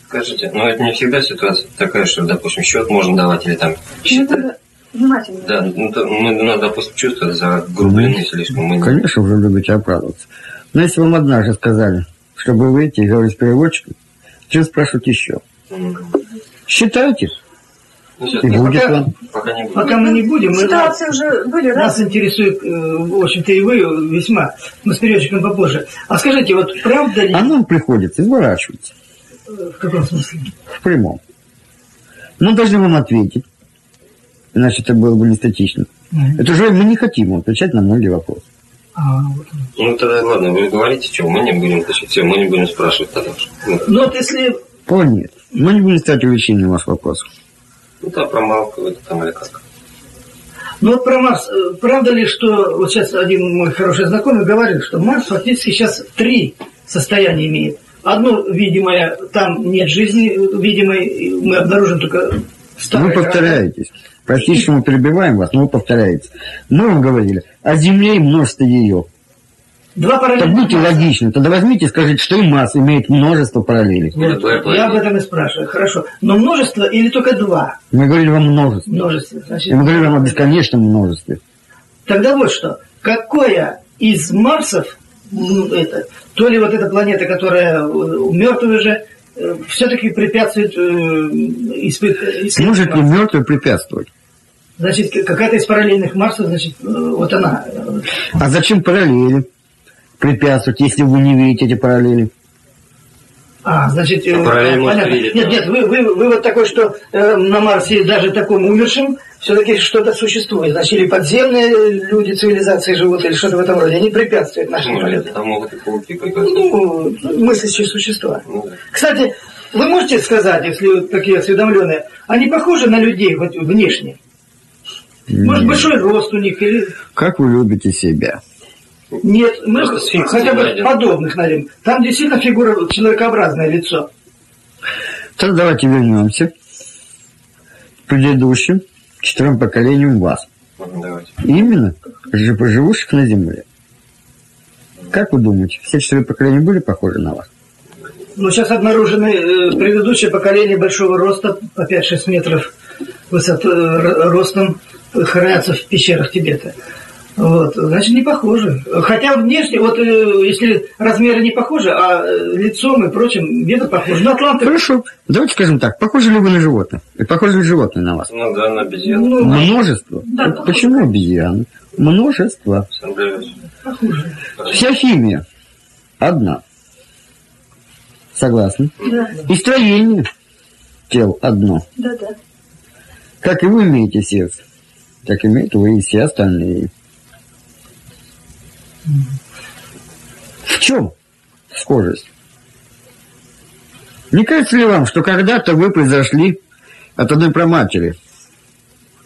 Скажите, ну это не всегда ситуация такая, что, допустим, счет можно давать или там Ну, считать. внимательно. Да, ну, то мы, ну, допустим, чувствовать загрублены слишком. Мы не- Конечно, вы любите оправдываться. Но если вам однажды сказали, чтобы выйти и говорить с переводчиком, чем спрашивать еще? Считайте, Ну, и не- будет пока- вам. пока не будет. Пока мы не будем, мы, Ситуации уже были, да? нас интересует, э, в общем-то, и вы весьма, мы с переводчиком попозже. А скажите, вот правда ли, А нам приходится изворачиваться в каком смысле? в прямом. Мы должны вам ответить, иначе это было бы не статично. Это же мы не хотим отвечать на многие вопросы. А. Ну тогда ладно, вы говорите, что мы не будем отвечать. Все, мы не будем спрашивать тогда. Ну, Ну вот если нет. Мы не будем ставить увлечением ваш вопрос. ну да, промалкивают там или как. Ну вот про Марс. Э, Правда ли, что вот сейчас один мой хороший знакомый говорил, что Марс фактически сейчас три состояния имеет. Одно видимое, там нет жизни видимой, мы обнаружим только Вы старые повторяетесь. Простите, что мы перебиваем вас, но вы повторяетесь. Мы вам говорили о Земле и множестве ее. Два Так параллельных будьте Марса. логичны. Тогда возьмите и скажите, что и Марс имеет множество параллелей. Вот, Двое я об этом и спрашиваю. Хорошо. Но множество или только два? Мы говорили вам множество. Множество. Значит, И мы говорили вам о бесконечном множестве. Тогда вот что. Какое из Марсов, ну, это, то ли вот эта планета, которая мертвая же, все-таки препятствует э, испы- исследованию Может ли мертвый препятствовать? Значит, какая-то из параллельных Марсов, значит, э, вот она. А зачем параллели препятствовать, если вы не видите эти параллели? А, значит, А параллель понятно. видеть, Нет, да. нет, вы, вы, вывод такой, что э, на Марсе даже таком умершем все-таки что-то существует. Значит, или подземные люди, цивилизации живут, или что-то в этом роде. Они препятствуют нашему Может, полету. там могут и пауки прекратить. Ну, мыслящие существа. Ну. Кстати, вы можете сказать, если вы такие осведомленные, они похожи на людей вот внешне? Может, Нет. большой рост у них или... Как вы любите себя? Нет, мы Просто хотя бы найден. подобных найдем. Там действительно фигура, человекообразное лицо. Тогда давайте вернемся к предыдущим четырем поколениям вас. Давайте. Именно жив- живущих на Земле. Как вы думаете, все четыре поколения были похожи на вас? Ну, сейчас обнаружены э, предыдущее поколение большого роста, по 5-6 метров высотой, э, ростом, э, хранятся в пещерах Тибета. Вот, значит, не похожи. Хотя внешне, вот э, если размеры не похожи, а э, лицом и прочим где-то похожи. Ну, Атланты, Хорошо. Давайте скажем так. Похожи ли вы на животных? И похожи ли животные на вас? Ну да, на обезьяну. ну, Множество. Да, Вот похоже. почему обезьяны? Множество. Похожи. Вся химия одна. Согласны? Да, И строение тел одно. да, да. Как и вы имеете сердце, так имеют вы и все остальные. В чем схожесть? Не кажется ли вам, что когда-то вы произошли от одной проматери?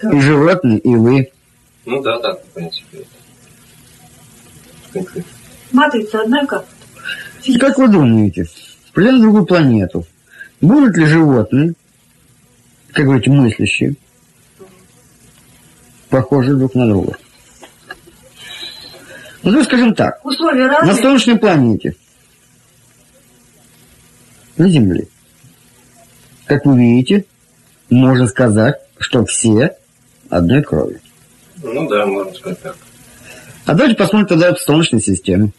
И животные, и вы. Ну да, так, в принципе. Матрица одна как? И как вы думаете, придя на другую планету, будут ли животные, как говорите, мыслящие, похожи друг на друга? Ну, давай скажем так. Условия На разные. солнечной планете, на Земле, как вы видите, можно сказать, что все одной крови. Ну да, можно сказать так. А давайте посмотрим тогда в Солнечной системе.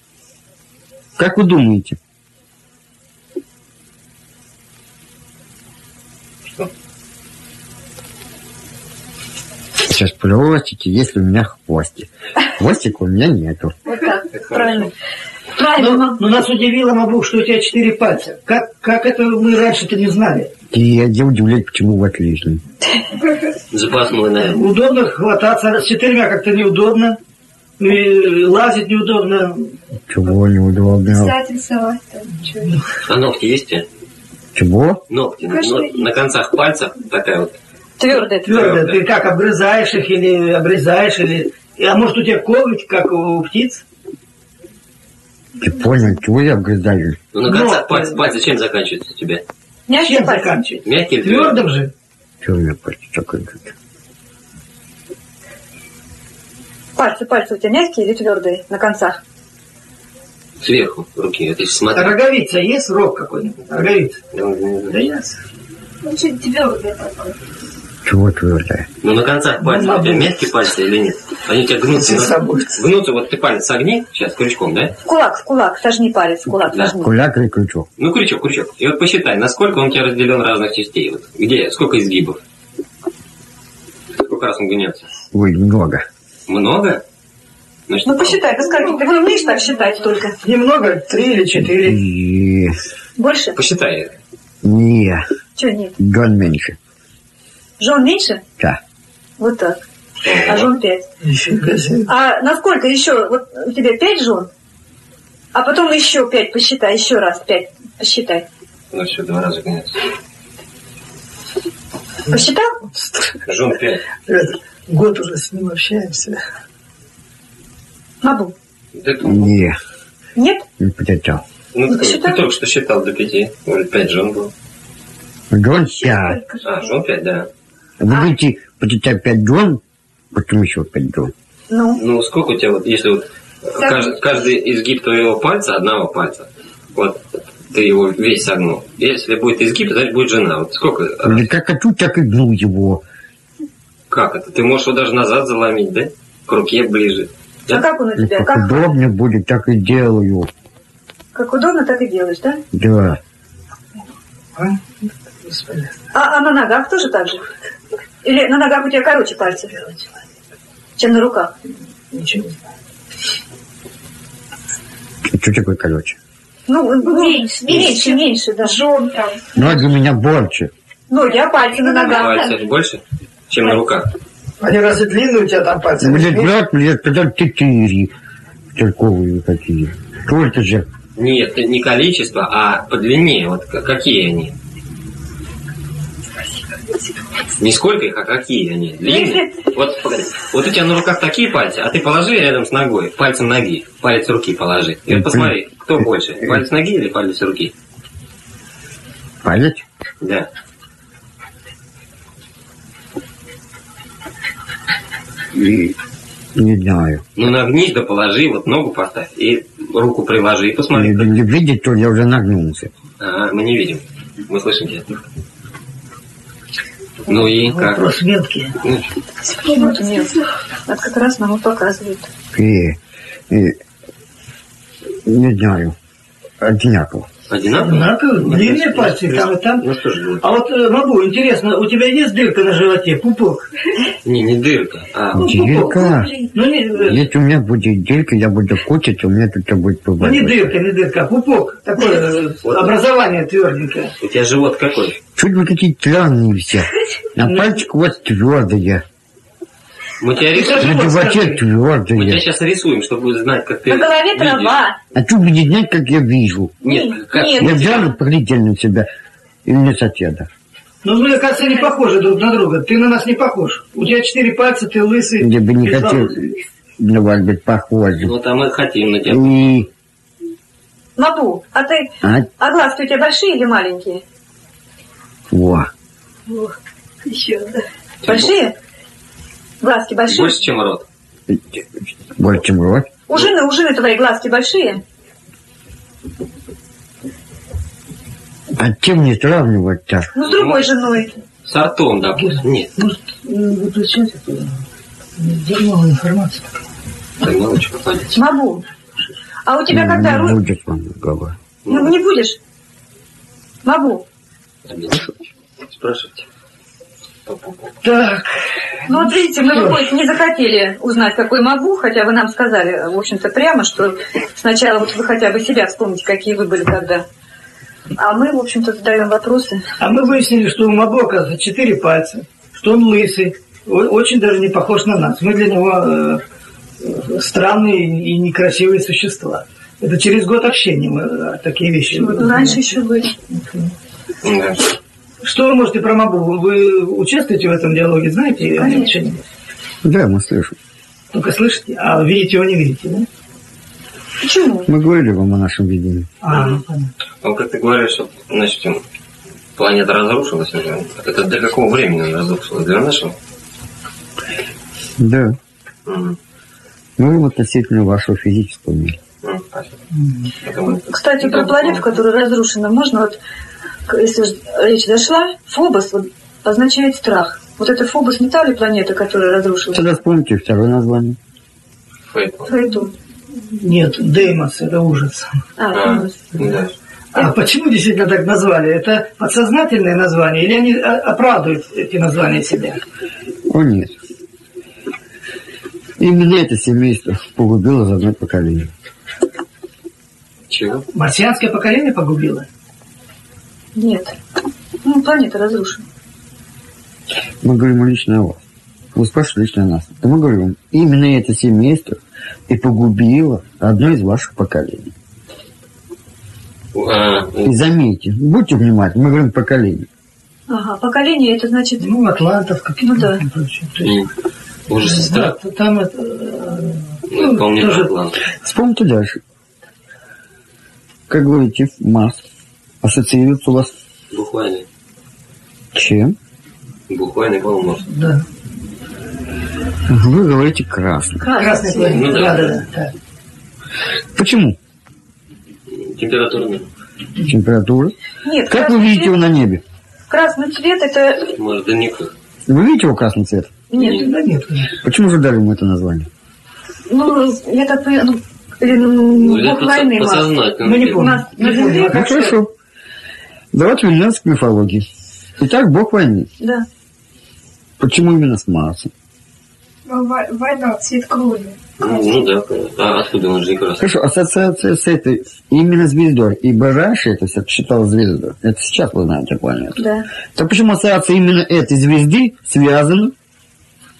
Как вы думаете? Сейчас спросите, есть ли у меня хвостик. Хвостика у меня нету. Вот так, Это правильно. Ну, Правильно. ну, нас удивило, Мабук, что у тебя четыре пальца. Как, как это мы раньше-то не знали? И я я удивляюсь, почему вы отличный. Запасной, наверное. Удобно хвататься, с четырьмя как-то неудобно. И лазить неудобно. Чего неудобно? Писать, рисовать, там. А ногти есть у тебя? Чего? Ногти. Конечно, есть. на концах пальцев такая вот. Твердая. Твердо. Да. Ты как, обгрызаешь их или обрезаешь, или... А может у тебя коготь, как у птиц? Ты понял, чего я обгрызаю? Ну, на Но- концах пальцев, пальцы чем заканчиваются у тебя? Мягкий Чем пальцы. заканчивать? Мягкие твердые? Твердым же. Чего у меня пальцы чокают? Пальцы, пальцы у тебя мягкие или твердые на концах? Сверху руки. Это смотреть. Роговица есть? Рог какой-нибудь? Роговица. Да ясно. Ну, чуть твердое такое. Чего твердое? Ну, на концах пальцев Ну, у тебя мягкие пальцы или нет? Они у тебя гнутся. Собой. Гнутся, вот ты палец согни, сейчас крючком, да? В кулак, в кулак, сожми палец, в кулак Да. сожми. Куляк или крючок? Ну, крючок, крючок. И вот посчитай, насколько он у тебя разделен разных частей. Вот где, сколько изгибов? Сколько раз он гнется? Ой, много. Много? Значит, Ну посчитай, до скольки? Ты умеешь так считать только? Немного? Три или четыре? И... Больше? Посчитай. Не, Чего нет? Дон меньше. Жен меньше? Да. Вот так. А жен пять. А насколько еще? Вот у тебя пять жен? А потом еще пять посчитай, еще раз пять посчитай. Ну, все, два раза гнется. Посчитал? Жен пять. Ребята, год уже с ним общаемся. Мабу. Да ты- Не, Нет? не посчитал. Ну, Ну, ты, ты только что считал до пяти. Может, пять жен было. Дон пять. А, жен пять, да. Вы будете почитать пять дон, потом еще пять дон. Ну. Ну, сколько у тебя вот, если вот каждый, каждый изгиб твоего пальца, одного пальца, вот ты его весь согнул. Если будет изгиб, значит будет жена. Вот сколько? Да как хочу, так и гну его. Как это? Ты можешь его даже назад заломить, да? К руке ближе. А Да? как он у И тебя? как Как, удобно будет, так и делаю. как удобно, так и делаешь, да? Да. А? А, а на ногах тоже так же? Или на ногах у тебя короче пальцы, чем на руках? Ничего не знаю. Что такое короче? Ну, ну, Меньше, меньше, меньше, да. Жен там. Ноги у меня больше. Ноги, а пальцы на ногах? Пальцы больше, чем на руках. Они разве длинные у тебя там пальцы? Будет пять лет, тогда четыре. Церковые какие. Сколько же? Нет, не количество, а по длине. Вот какие они? Не сколько их, а какие они? Длинные? *laughs* Вот, погоди. Вот у тебя на руках такие пальцы, а ты положи рядом с ногой, пальцем ноги, палец руки положи. И вот посмотри, кто больше, палец ноги или палец руки? Палец? Да. И не знаю. Ну нагнись да положи, вот ногу поставь и руку приложи и посмотри. Не, не видит, то я уже нагнулся. Ага, мы не видим. Мы слышим тебя. Ну и как? Вопрос мелкий. Ну, Вот как раз нам и показывают. И, и, не знаю. Одинаково. Одинаково? Одинаково. Длинные пальцы и там, и там. Ну что же будет? А вот, э, Мабу, интересно, у тебя есть дырка на животе, пупок? Не, не дырка, а Ну, Дырка. Ну, не, э, Если у меня будет дырка, я буду кучить, у меня тут будет ну, не побольше. дырка, не дырка, а пупок. Такое э, образование тверденькое. у тебя живот какой? Чуть вы такие странные все. На пальчик у вас твердые. Мы тебя На рисуем. Вот животе скажи. Мы тебя сейчас рисуем, чтобы знать, как ты На голове видишь. трава. А что вы не знаете, как я вижу? Нет, как? Нет. Я взял поглядел на себя. И на соседа. Ну, мы, кажется, не похожи друг на друга. Ты на нас не похож. У тебя четыре пальца, ты лысый. Я бы не хотел на вас быть похожим. Вот а мы хотим на тебя. И... Мабу, а ты... А, А глазки у тебя большие или маленькие? во. Еще, да. Большие? Глазки большие? Больше, чем рот. Больше, чем рот. У жены, у жены твои глазки большие? А чем не сравнивать-то? Ну, с другой женой. С ртом, допустим. Нет. Может, э, выключать это? Дерьмовая информация. Так, малочка, палец. Мабу, а у тебя когда... не ру- будет вам разговора. Ну, не будешь? Мабу, Спрашивайте. Так, ну вот видите, мы выходит, не захотели узнать, какой Мабу, хотя вы нам сказали, в общем-то, прямо, что сначала вот вы хотя бы себя вспомните, какие вы были тогда. А мы, в общем-то, задаем вопросы. а мы выяснили, что у Мабо, оказывается, четыре пальца, что он лысый, очень даже не похож на нас. Мы для него э, э, странные и некрасивые существа. Это через год общения мы э, такие вещи. Вот раньше еще были. Что вы можете про Мабу? Вы участвуете в этом диалоге, знаете? Конечно. Да, мы слышим. Только слышите, а видите его не видите, да? Почему? Мы говорили вам о нашем видении. А, ну, понятно. Ну, как ты говоришь, что, значит, планета разрушилась. Это для какого времени она разрушилась? Для нашего? Да. Мгм. Ну, относительно вашего физического мира. Кстати, про планету, которая разрушена, можно вот, если речь зашла, Фобос вот, означает страх. Вот это Фобос не та ли планета, которая разрушилась? Тогда вспомните второе название. Фейту. Нет, Деймос – это ужас. А, А, Фобос. да. А почему действительно так назвали? Это подсознательное название или они а, оправдывают эти названия себя? О нет. Именно это семейство погубило за одно поколение. Чего? Марсианское поколение погубило? Нет. Ну, планета разрушена. Мы говорим лично о вас. Вы спрашиваете лично о нас. И мы говорим, именно это семейство и погубило одно из ваших поколений. А, И заметьте, будьте внимательны, мы говорим поколение. Ага, поколение это значит... Ну, атлантов какие-то. Ну да. есть, ужас и да, там это... э, Ну, вполне тоже-. Вспомните дальше. Как говорите, Марс ассоциируется у вас Буквально. чем? Буквально полумозг. Да. Вы говорите красный. Красный планета. Ну да. да, да, да. Почему? Температурный. Температура. Нет, Как вы красный видите его цвет, на небе? красный цвет это... Может, да никак. Вы видите его красный цвет? Нет, Да нет. Почему же дали ему это название? ну, я так понимаю, ну, ну, Ну, Марс. подсознательно. Ну, не У помню. нас на Не помню. Земле как Ну, хорошо. Давайте вернемся к мифологии. Итак, бог войны. Да. Почему именно с Марсом? Ну, во- Война, цвет крови. Ну, ну да. А откуда он же не красный? Хорошо, ассоциация с этой именно звездой. Ибо раньше это все считалось звездой. Это сейчас вы знаете планету. Да. Так почему ассоциация именно этой звезды связана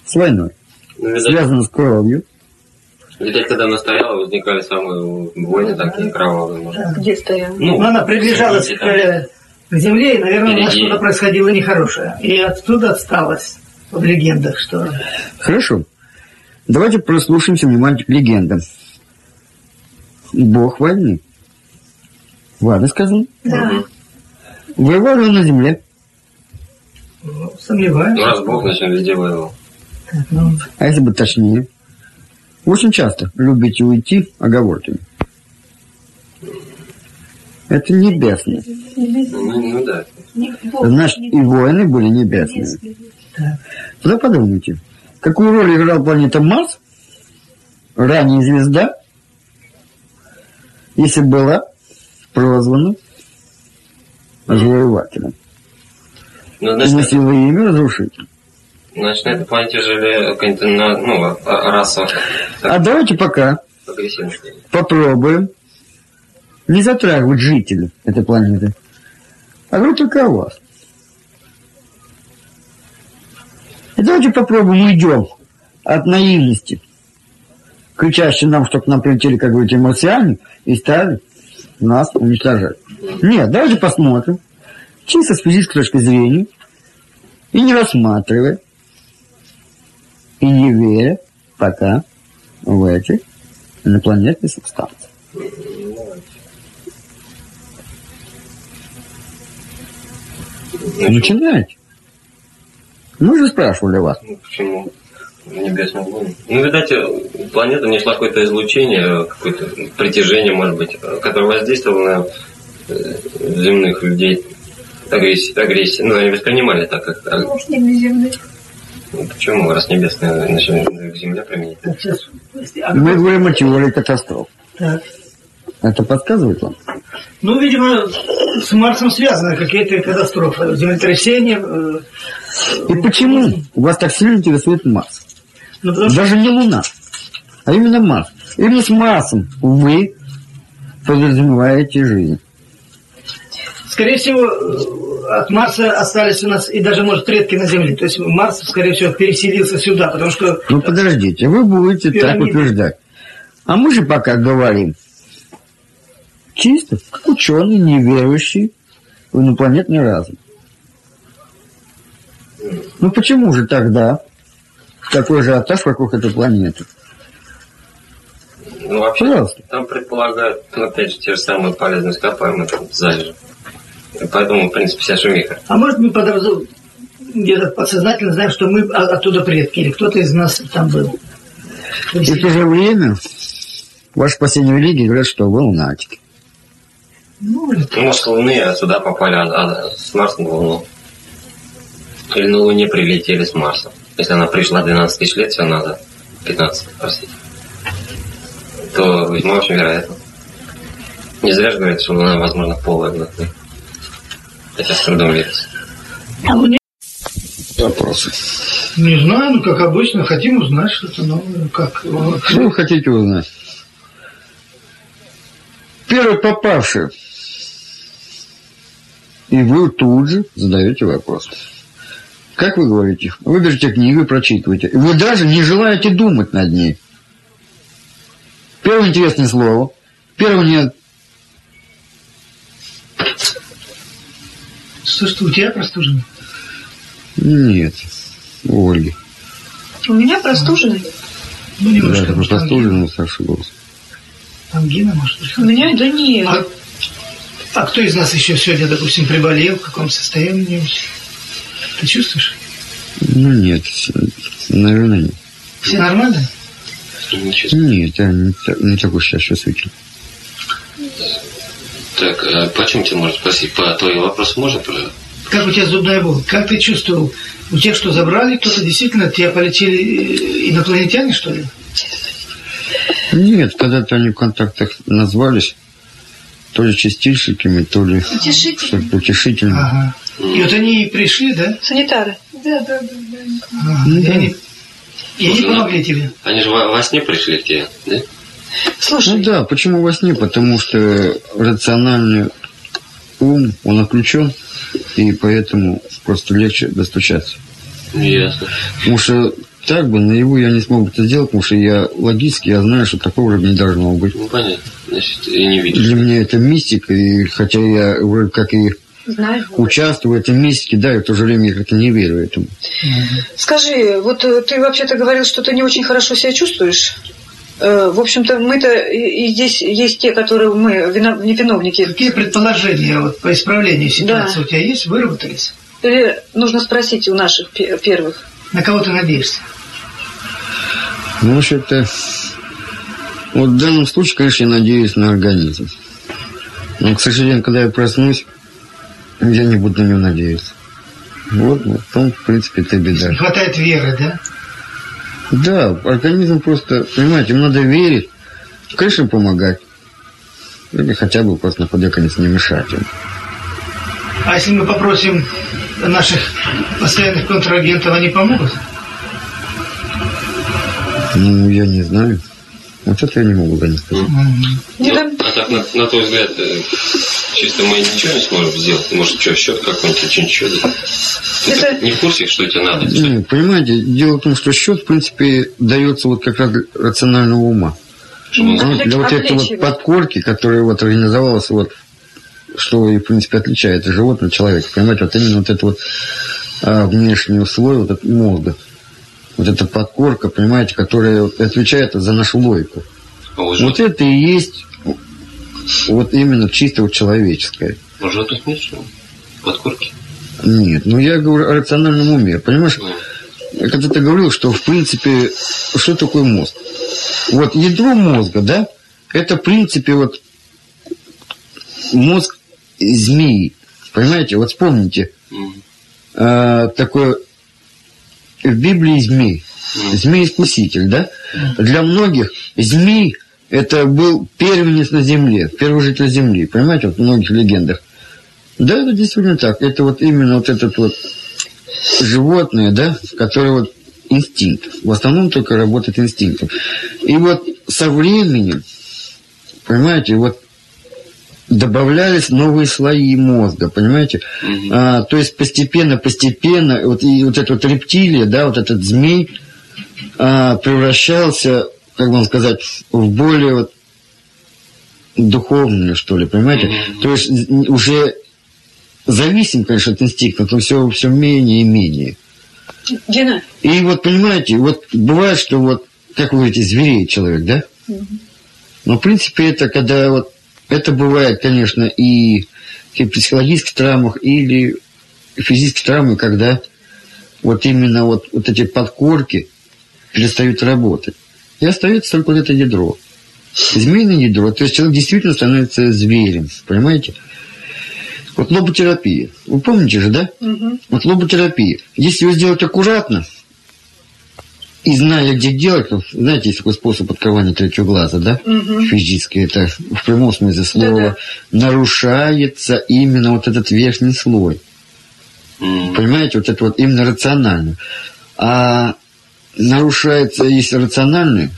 с войной? Ну, видать, Связана с кровью. видать, когда она стояла, возникали самые войны такие кровавые, может. Где стоял? Ну, Но она приближалась к, э, к Земле, и, наверное, у нас что-то происходило нехорошее. И оттуда осталось в легендах, что... Хорошо. Давайте прослушаемся внимательно к легендам. Бог войны. Ладно сказано. Да. Воевал он на земле. Ну, сомневаюсь. Ну, раз Бог, значит, везде воевал. Так, ну, А если быть точнее? Очень часто любите уйти оговорками. Это небесное. Ну, ну да. Значит, и воины были небесные. Тогда подумайте, какую роль играл планета Марс, ранее звезда, если была прозвана завоевателем. Ну, значит, носила имя разрушитель. значит, на этой планете жили какая-то, ну, а- раса А давайте пока попробуем не затрагивать жителей этой планеты, а говорю только о вас. И давайте попробуем уйдем от наивности, кричащей нам, чтобы нам прилетели, как говорите, марсиане, и стали нас уничтожать. Нет, давайте посмотрим, чисто с физической точки зрения, и не рассматривая, и не веря пока в эти инопланетные субстанции. Начинайте. Мы же спрашивали вас. Ну, почему? Горе. Ну, видать, планета несла какое-то излучение, какое-то притяжение, может быть, которое воздействовало на э, земных людей. Агрессия, агрессия. Ну, они воспринимали так, как... а, Может, не на земле. ну, почему, раз небесная начали к Земле применить? А Мы говорим о теории катастроф. Так. Это подсказывает вам? Ну, видимо, с Марсом связаны какие-то катастрофы, землетрясения. э, И почему вас так сильно интересует Марс? Ну, потому Даже не Луна, а именно Марс. Именно с Марсом вы подразумеваете жизнь. Скорее всего, э, от Марса остались у нас и даже, может, предки на Земле. То есть Марс, скорее всего, переселился сюда, потому что... Ну подождите, вы будете так Пирамиды. утверждать. А мы же пока говорим чисто как ученый, не верующий в инопланетный разум. Ну почему же тогда такой же атаж вокруг этой планеты? Ну, вообще, Пожалуйста. там предполагают, ну, опять же, те же самые полезные ископаемые там, залежи. И поэтому, в принципе, вся шумиха. А может, мы подразу... где-то подсознательно знаем, что мы оттуда предки, или кто-то из нас там был. И в то же время Ваши последние религии говорят, что вы лунатики. Ну, может, с Луны а сюда попали, а, а с Марса на Луну. Или на Луне прилетели с Марса. Если она пришла 12 тысяч лет все назад, 15, простите, то весьма очень вероятно. Не зря же говорят, что Луна, возможно, полая глотная. Хотя с трудом верится. А. Вопросы. Не знаю, ну как обычно, хотим узнать что-то новое. Как? Что вы хотите узнать? Первый попавший. И вы тут же задаете вопрос. Как вы говорите? Выберите книгу и прочитывайте. И вы даже не желаете думать над ней. Первое интересное слово. Первое нет. Что, что, у тебя простужено? Нет. У Ольги. У меня простуженный. Ну, немножко. Да, может, простуженный старший голос. Ангина, может быть. У меня, да нет. А, а кто из нас еще сегодня, допустим, приболел? В каком состоянии? Ты чувствуешь? Ну нет, наверное нет. Все нормально? Нет, я не, не такой сейчас чувствительный. Так, а почему тебя можно спросить? По твои вопросы можно, пожалуйста? Как у тебя зубная боль? Как ты чувствовал? У тех, что забрали, кто-то действительно, тебя полетели э, инопланетяне, что ли? Нет, когда-то они в контактах назвались то ли чистильщиками, то ли Утешителями. что-то утешительными. Ага. И вот они и пришли, да? Санитары. Да, да, да. да. Ага. Ну И да. они, и они помогли тебе. Они же во, во сне пришли к тебе, да? Слушай, Ну да, почему во сне? Потому что рациональный ум, он отключен, и поэтому просто легче достучаться. Ясно. Потому что так бы наяву я не смог бы это сделать, потому что я логически, я знаю, что такого вроде не должно быть. Ну, понятно. Значит, и не видишь. Для меня это мистика, и хотя я вроде как и знаешь. участвую в этой мистике, да, и в то же время я как-то не верю этому. Скажи, вот э, ты вообще-то говорил, что ты не очень хорошо себя чувствуешь. Э, В общем-то, мы-то и здесь есть те, которые мы вино- не виновники. Какие предположения вот, по исправлению ситуации Да. у тебя есть? Выработались? Или нужно спросить у наших пе- первых. На кого ты надеешься? Ну, вообще-то, вот в данном случае, конечно, я надеюсь на организм. Но, к сожалению, когда я проснусь, я не буду на него надеяться. Вот, вот в том, в принципе, это беда. Не хватает веры, да? Да, организм просто, понимаете, ему надо верить, конечно, помогать. Или хотя бы просто на худой конец не мешать ему. А если мы попросим наших постоянных контрагентов, они помогут? Ну, я не знаю. Вот это я не могу них сказать. Не Ну, там- а так, на, на твой взгляд, э, чисто мы ничего не сможем сделать? Может, что, счет какой-нибудь, что-нибудь еще? Ты Это- не в курсе, что тебе надо? Что- Ну, понимаете, дело в том, что счет, в принципе, дается вот как раз рационального ума. чтобы он- Ну, для вот этой вот подкорки, которая вот организовалась, вот, что и, в принципе, отличает животное от человека. Понимаете, вот именно вот это вот а, внешний слой вот от мозга. Вот эта подкорка, понимаете, которая отвечает за нашу логику. А у Вот это и есть вот именно чисто вот человеческое. у животных нет что подкорки? Нет, ну я говорю о рациональном уме. Понимаешь, Ну, я когда-то говорил, что в принципе, что такое мозг? Вот ядро мозга, да, это в принципе вот мозг змеи. Понимаете, вот вспомните, м, а, такое в Библии змей. Змей-искуситель, да? Для многих змей это был первенец на земле, первый житель земли. Понимаете, вот в многих легендах. Да, это действительно так. Это вот именно вот этот вот животное, да, которое вот инстинкт. В основном только работает инстинктом. И вот со временем, понимаете, вот добавлялись новые слои мозга, понимаете? Мгм. А, то есть постепенно, постепенно, вот и вот эта вот рептилия, да, вот этот змей а, превращался, как вам сказать, в более вот духовную, что ли, понимаете? Мгм. То есть уже зависим, конечно, от инстинкта, но все, все менее и менее. Дина, И вот, понимаете, вот бывает, что вот, как вы говорите, звереет человек, да? Но, в принципе, это когда вот, это бывает, конечно, и в психологических травмах или физических травмах, когда вот именно вот, вот эти подкорки перестают работать. И остается только вот это ядро. Змеиное ядро, то есть человек действительно становится зверем, понимаете? Вот лоботерапия. Вы помните же, да? Угу. Вот лоботерапия. Если ее сделать аккуратно, и зная, где делать, то, знаете, есть такой способ открывания третьего глаза, да? Угу. Физически, это в прямом смысле слова. Нарушается именно вот этот верхний слой. М. Понимаете, вот это вот именно рационально. А нарушается, если рациональный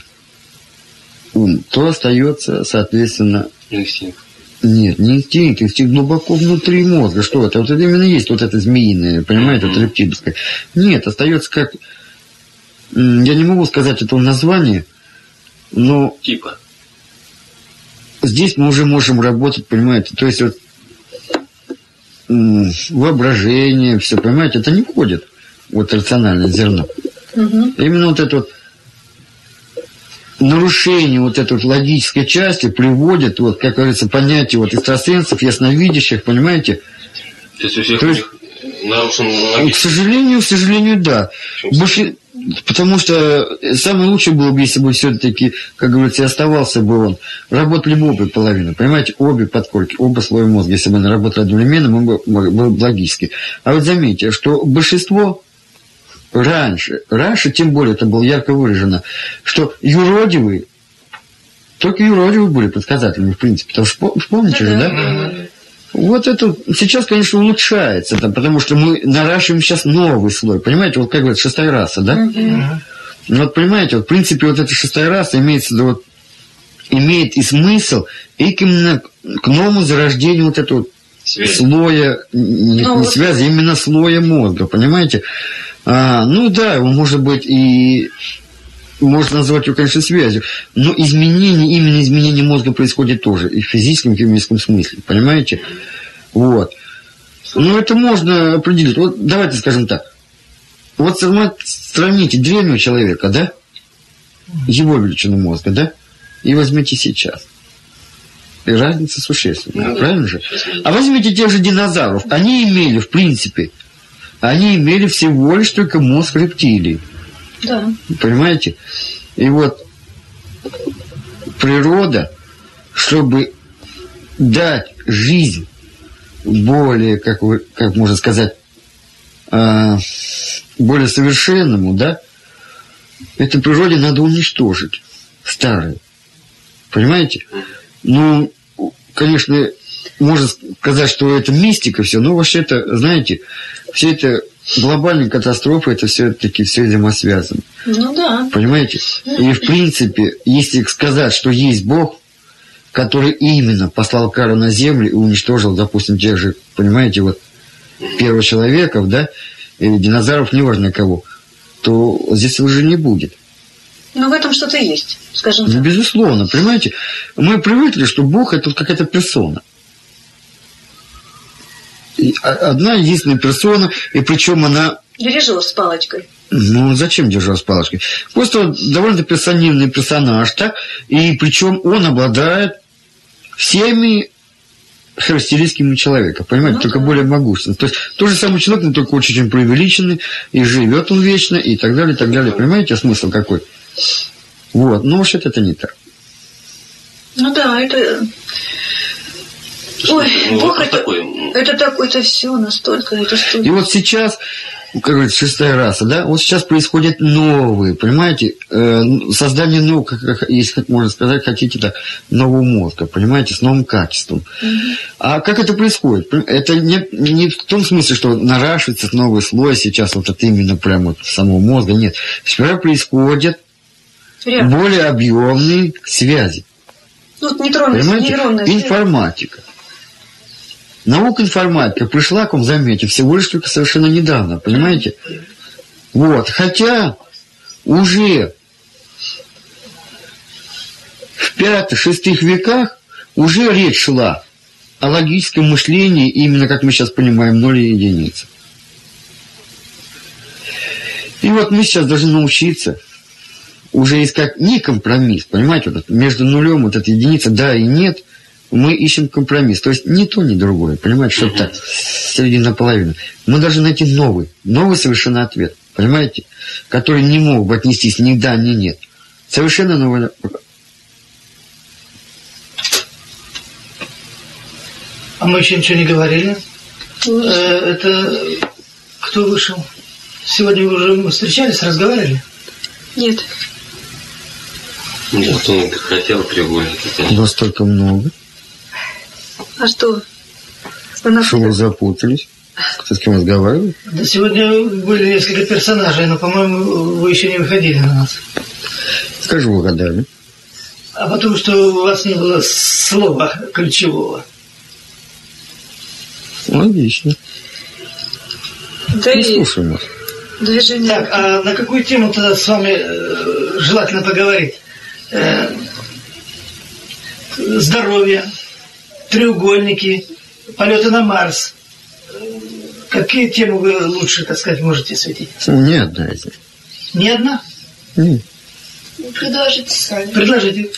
ум, то остается, соответственно, Инстинкт. нет, не инстинкт, инстинкт глубоко внутри мозга. Что это? Вот это именно есть вот это змеиное, понимаете, вот Мгм. рептильское. Нет, остается как... Я не могу сказать этого названия, но Типа. здесь мы уже можем работать, понимаете, то есть вот воображение, все, понимаете, это не входит вот рациональное зерно. Угу. Именно вот это вот нарушение вот этой вот логической части приводит, вот, как говорится, понятие вот экстрасенсов, ясновидящих, понимаете? То есть у всех То есть- нарушен К сожалению, к сожалению, да. Почему? Потому что самое лучшее было бы, если бы все-таки, как говорится, оставался бы он. Работали бы обе половины, понимаете, обе подкорки, оба слоя мозга. Если бы они работали одновременно, мы бы было бы логически. А вот заметьте, что большинство раньше, раньше тем более это было ярко выражено, что юродивые, только юродивые были предсказателями, в принципе. Потому что вспом- вспомните же, да? Вот это сейчас, конечно, улучшается, да, потому что мы наращиваем сейчас новый слой. Понимаете, вот как говорят, шестая раса, да? Ну, Вот понимаете, вот в принципе вот эта шестая раса имеется, да, вот, имеет и смысл, и к именно к новому зарождению вот этого Связь. слоя, нет, Ну, не вот- связи, именно слоя мозга, понимаете? А, ну да, его может быть и можно назвать его, конечно, связью, но изменение, именно изменение мозга происходит тоже и в физическом, и в химическом смысле, понимаете? Вот. Ну, это можно определить. Вот давайте скажем так. Вот сравните древнего человека, да? Его величину мозга, да? И возьмите сейчас. И разница существенная, Ну, правильно же? А возьмите тех же динозавров. Они имели, в принципе, они имели всего лишь только мозг рептилий. Да. Понимаете? И вот природа, чтобы дать жизнь более, как, вы, как можно сказать, а, более совершенному, да, этой природе надо уничтожить старое. Понимаете? Ну, конечно, можно сказать, что это мистика все, но вообще это, знаете, все это глобальные катастрофы, это все-таки все взаимосвязано. Ну да. Понимаете? И в принципе, если сказать, что есть Бог, который именно послал кару на землю и уничтожил, допустим, тех же, понимаете, вот первочеловеков, да, или динозавров, неважно кого, то здесь лжи не будет. Но в этом что-то есть, скажем Ну, так. безусловно, понимаете? Мы привыкли, что Бог это какая-то персона. Одна единственная персона, и причем она Дирижер с палочкой. Ну, зачем держал с палочкой? Просто довольно персонивный персонаж, так? И причем он обладает всеми характеристиками человека, понимаете, Ну только да. более могущественный. То есть тот же самый человек, но только очень преувеличенный, и живет он вечно, и так далее, и так далее. Понимаете, смысл какой? Вот, но вообще-то это не так. Ну да, это... Ой, Ну, Бог это... такой. м, Это такое-то все настолько, это И столько. вот сейчас, как говорится, шестая раса, да, вот сейчас происходят новые, понимаете, э, создание нового, как, если как можно сказать, хотите, так, нового мозга, понимаете, с новым качеством. А как это происходит? Это не, не в том смысле, что наращивается новый слой сейчас, вот это именно прямо вот самого мозга, нет. Сперва происходят Реально. более объемные связи. Ну, вот нейтронные, Понимаете? нейронные связи. Наука информатика пришла к вам, заметьте, всего лишь только совершенно недавно, понимаете? Вот, хотя уже в пятых-шестых веках уже речь шла о логическом мышлении, именно как мы сейчас понимаем, ноль и единицы. И вот мы сейчас должны научиться уже искать не компромисс, понимаете, вот между нулем, вот эта единица, да и нет, мы ищем компромисс. То есть ни то, ни другое. Понимаете, чтобы так середина половина. Мы должны найти новый, новый совершенно ответ. Понимаете? Который не мог бы отнестись ни да, ни нет. Совершенно новый А мы еще ничего не говорили. Э, это кто вышел? Сегодня уже мы встречались, разговаривали? Нет. Ну, вот он хотел треугольник. У вас столько много. А что? Нас- Что вы запутались? Кто с кем разговаривает? Да сегодня были несколько персонажей, но, по-моему, вы еще не выходили на нас. Скажи угадали. А потому что у вас не было слова ключевого. Логично. Да Не и слушаем вас. движение. Так, а на какую тему тогда с вами э, желательно поговорить? Э, здоровье, треугольники, полеты на Марс. Какие темы вы лучше, так сказать, можете светить? Не одна из них. Ни одна? Нет. Предложите сами. Предложите.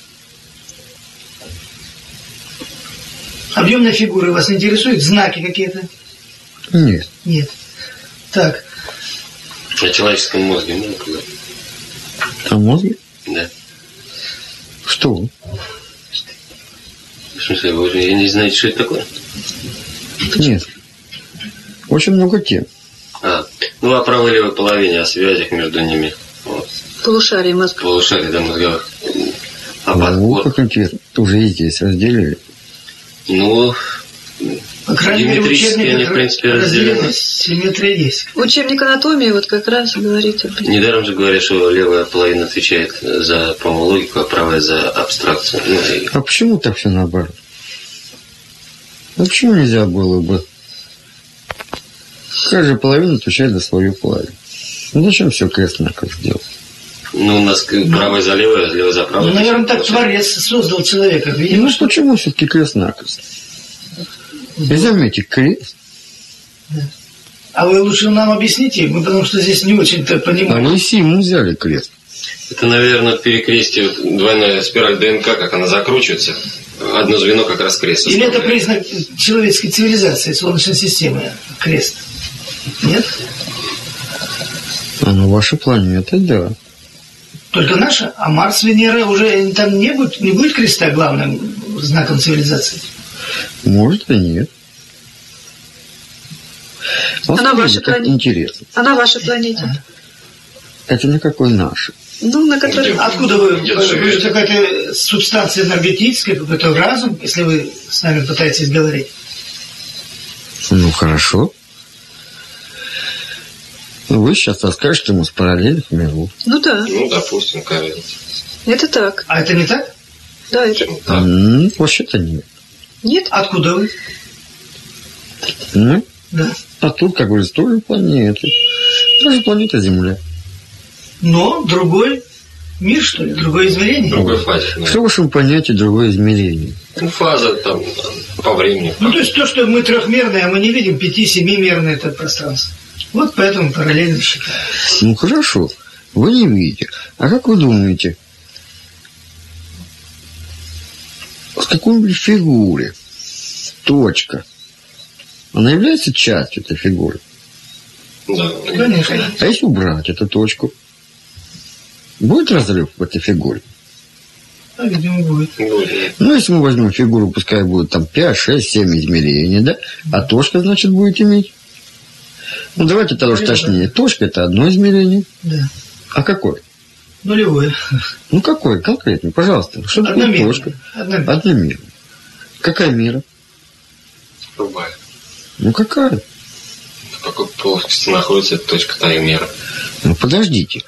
Объемные фигуры вас интересуют? Знаки какие-то? Нет. Нет. Так, О человеческом мозге можно поговорить? А мозги? Да. Что? В смысле, вы уже не знаете, что это такое? Нет. Очень много тем. А, ну о правой и левой половине, о связях между ними. Вот. Полушарие мозга. Полушарие, да, мозговых. А Ну, подбор. как интересно. Уже и здесь разделили. Ну, по крайней мере, в Геометрически они, в принципе, разделены. симметрия есть. Учебник анатомии вот как раз говорит об этом. недаром же говорят, что левая половина отвечает за, по-моему, логику, а правая за абстракцию. Ну, и А почему так все наоборот? А почему нельзя было бы? Каждая половина отвечает за свою половину. Ну зачем все крест-накрест делать? Ну, у нас правая за левая, левая за правой. Ну, наверное, так Творец создал человека. Видимо, Ну что почему все-таки крест-накрест? И заметьте, крест. А вы лучше нам объясните, мы потому что здесь не очень-то А понимаем. вы Симу взяли крест. Это, наверное, перекрестие, вот двойная спираль ДНК, как она закручивается. Одно звено как раз крест. Или это признак человеческой цивилизации, Солнечной системы, крест? Нет? А на вашей планете, да. Только наша, а Марс, Венера уже там не будет, не будет креста главным знаком цивилизации. Может и нет. Вот А на смотрите, вашей как планете? интересно. А на вашей планете? Это на какой нашей? Ну, на которой... Откуда вы? Вы же какая-то субстанция энергетическая, какой-то разум, если вы с нами пытаетесь говорить. Ну, хорошо. Вы сейчас расскажете ему с параллельных миров. Ну да, Ну, допустим, кажется. это так. А это не так? Да, это... Так. М, Вообще-то нет. Нет? Откуда вы? Ну, Да. а тут, как говорится, тоже планеты. Даже планета Земля. Но другой мир, что ли, другое измерение. Другой фазе. да. Что в вашем понятии другое измерение? Ну, фаза там по времени. Ну, то есть то, что мы трехмерные, а мы не видим пяти-семимерное это пространство. Вот поэтому параллельно считаем. Ну, хорошо. Вы не видите. А как вы думаете, в какой-нибудь фигуре точка, она является частью этой фигуры? Да. Конечно. А если убрать эту точку, будет разрыв в этой фигуре? А, видимо, будет. Будет. Ну, если мы возьмем фигуру, пускай будет там 5, 6, 7 измерений, да? А точка, значит, будет иметь? Ну, давайте тогда уж точнее. Точка – это одно измерение. Да. А какое? Нулевое. Ну, какое? Конкретно, пожалуйста. Что такое Одномерное. точка? Одномерное. Одномерная. Какая мера? Любая. Ну, какая? В какой плоскости находится эта точка, та и мера. Ну, подождите.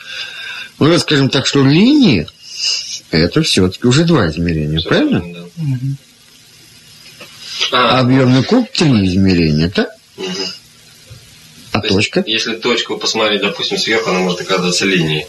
Ну, вот скажем так, что линия – это все-таки уже два измерения, правильно? Да. Мгм. А, Объемный куб – три измерения, так? мгм. А То есть, точка? Если точку посмотреть, допустим, сверху, она может оказаться линией.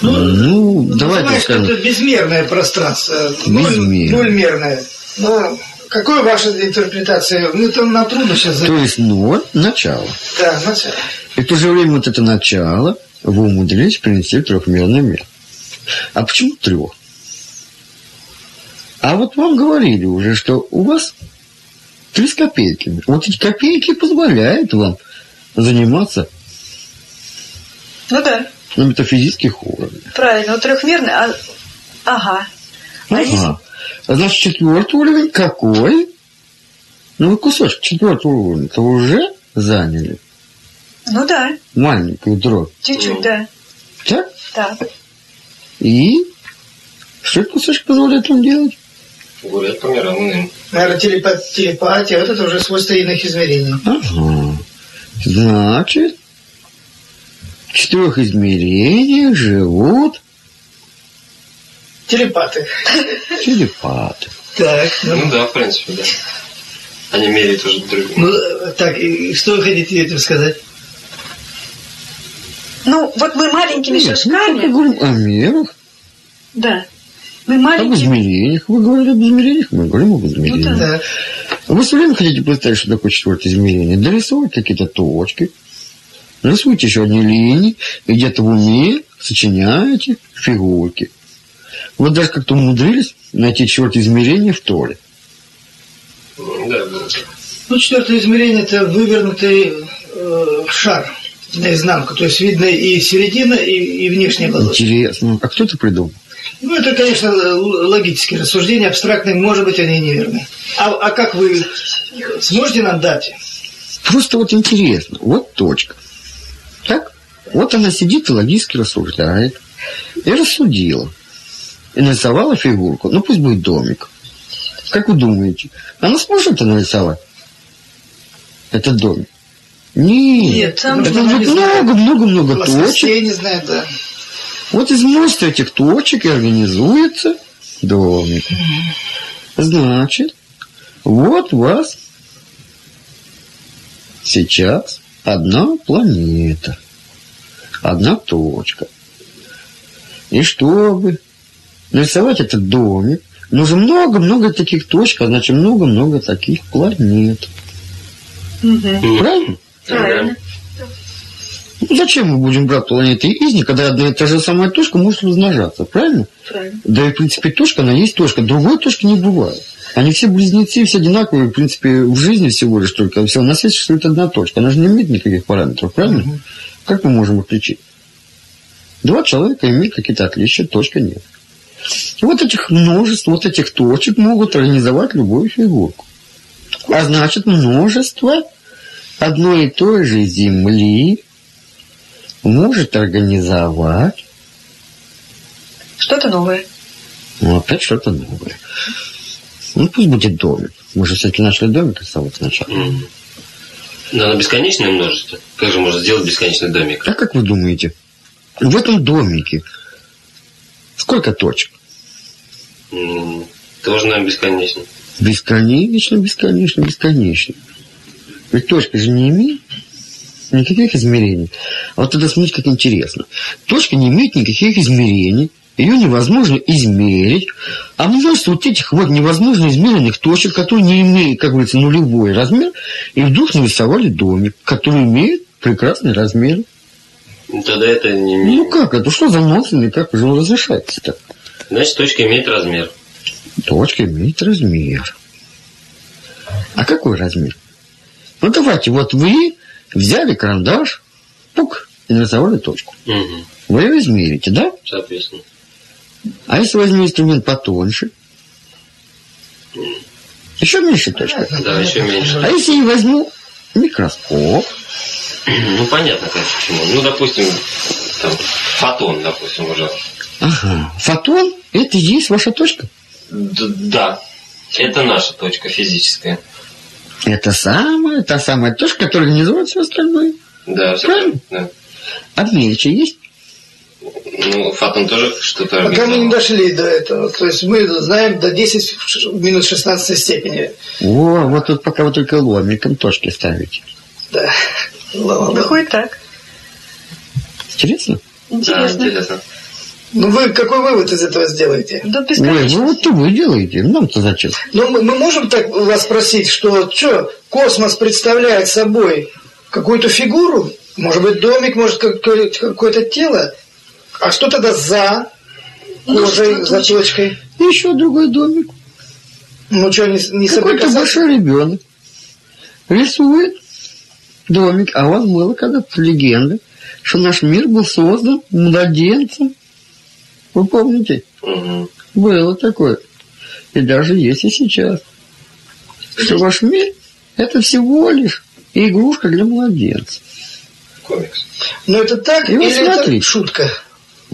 Ну, давайте Называй, что скажем, это безмерное пространство. Безмерное. Нульмерное. Ну, какая ваша интерпретация? Ну, это нам трудно сейчас то есть ноль – начало. Да, начало. И в то же время вот это начало вы умудрились принести трехмерный мир. А почему трех? А вот вам говорили уже, что у вас три с копейками. Вот эти копейки позволяют вам заниматься Ну да, на метафизических уровнях. правильно. Вот трехмерный, а... Ага. А Ага. А значит, четвертый уровень какой? Ну, вы кусочек четвертого уровня-то уже заняли. Ну да, Маленькую дробь. чуть-чуть, да. Так? Так. И что этот кусочек позволяет вам делать? Гулять по мирам. Наверное, телепат, телепатия, вот это уже свойство иных измерений. Ага. Значит, в четырех измерениях живут Телепаты. телепаты. Так, ну, Ну да, в принципе, да. Они меряют уже друг друга. ну, так, и что вы хотите этим сказать? Ну, вот мы маленькими Нет, мы только шажками, говорим о мерах, да, мы об маленькими, измерениях. Вы говорите об измерениях, мы говорим об измерениях. Так. Вы все время хотите представить, что такое четвертое измерение? Дорисовать какие-то точки, рисуйте еще одни линии, и где-то в уме сочиняете фигурки. Вот даже как-то умудрились найти четвертое измерение в Торе. Да, да. Ну, четвертое измерение – это вывернутый э, шар наизнанку. То есть видно и середина, и, и внешняя полоска. Интересно. А кто это придумал? Ну, это, конечно, логические рассуждения, абстрактные, может быть, они и неверны. А, а как вы сможете нам дать? Просто вот интересно. Вот точка. Вот она сидит и логически рассуждает. И рассудила. И нарисовала фигурку. Ну, пусть будет домик. Как вы думаете, она сможет это нарисовать? Этот домик? Нет. Нет, там это будет много-много-много точек. Плоскостей не знаю, да. Вот из множества этих точек и организуется домик. Значит, вот у вас сейчас одна планета, одна точка. И чтобы нарисовать этот домик, нужно много-много таких точек, а значит много-много таких планет. Мгм. Правильно? Правильно. Ну, зачем мы будем брать планеты из них, когда одна и та же самая точка может размножаться, правильно? Правильно. Да и, в принципе, точка, она есть точка. Другой точки не бывает. Они все близнецы, все одинаковые. В принципе, в жизни всего лишь только. Все, на свете существует одна точка. Она же не имеет никаких параметров, правильно? Как мы можем отличить? Два человека имеют какие-то отличия, точка нет. И вот этих множеств, вот этих точек могут организовать любую фигурку. А значит, множество одной и той же Земли может организовать Что-то новое. Ну, опять что-то новое. Ну, пусть будет домик. Мы же все-таки начали домик рисовать сначала. Мгм. Но оно бесконечное множество. Как же можно сделать бесконечный домик? А как вы думаете, в этом домике сколько точек? Тоже, наверное, бесконечно. Бесконечно, бесконечно, бесконечно. Ведь точка же не имеет никаких измерений. А вот тогда смотрите, как интересно. Точка не имеет никаких измерений. Ее невозможно измерить. А множество вот этих вот невозможно измеренных точек, которые не имеют, как говорится, нулевой размер, и вдруг нарисовали домик, который имеет прекрасный размер. Ну, Тогда это не Ну имеет. как это? Что за нонсенс и как же он разрешается-то? Значит, точка имеет размер. Точка имеет размер. А какой размер? Ну давайте, вот вы взяли карандаш, пук, и нарисовали точку. Мгм. Вы ее измерите, да? Соответственно. А если возьму инструмент потоньше? Еще меньше точка. Да, еще меньше. А если я возьму микроскоп? Ну, понятно, конечно, почему. Ну, допустим, там, фотон, допустим, уже. Ага. Фотон – это и есть ваша точка. Д- да. Это наша точка физическая. Это самая, та самая точка, которая организует все остальное. Да, все Правильно. правильно. А мельче есть? Да. Ну, фотон тоже что-то Пока мы не дошли до этого. То есть мы знаем до 10 в минус 16 степени. О, вот тут пока вы только ломиком точки ставите. Да. Ладно. Выходит так. Интересно? Да, Интересно. интересно. Ну вы какой вывод из этого сделаете? До Ой, бесконечности. ну вот то вы делаете, нам-то зачем? Ну, мы, мы можем так вас спросить, что, что космос представляет собой какую-то фигуру, может быть, домик, может, какое- какое-то тело, а что тогда за кожей, что за точно? точкой? Еще другой домик. Ну, что, не, не Какой-то большой ребенок рисует домик. А у вас было когда-то легенда, что наш мир был создан младенцем. Вы помните? Мгм. Было такое. и даже есть и сейчас. Что ваш мир – это всего лишь игрушка для младенца. Комикс. Но это так И или смотри. это шутка?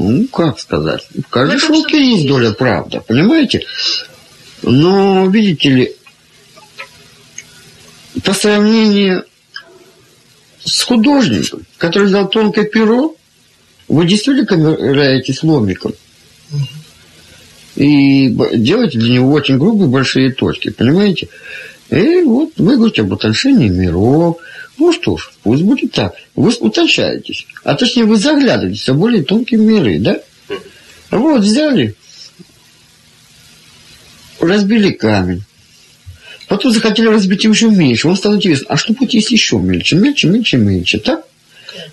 Ну, как сказать? В каждой Ну, это шутке есть доля правды, понимаете? Но, видите ли, по сравнению с художником, который взял тонкое перо, вы действительно играете ломиком. И делаете для него очень грубые большие точки, понимаете? И вот вы говорите об утончении миров. Ну что ж, пусть будет так. Вы утончаетесь. А точнее, вы заглядываетесь в более тонкие миры, да? Вот, взяли, разбили камень. Потом захотели разбить его еще меньше. Вам стало интересно, а что будет, если еще мельче, мельче, мельче, мельче, так?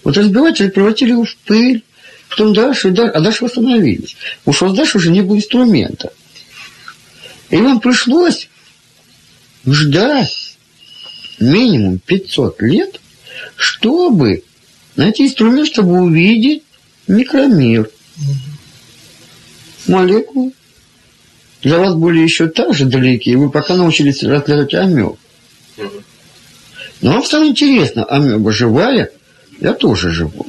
Вот разбиватели превратили его в пыль, потом дальше, дальше, а дальше восстановились. Уж у вас дальше уже не было инструмента. И вам пришлось ждать минимум 500 лет, чтобы найти инструмент, чтобы увидеть микромир. Молекулы для вас были еще так же далеки, и вы пока научились разглядывать амеб. Но вам стало интересно, амеба живая, я тоже живу.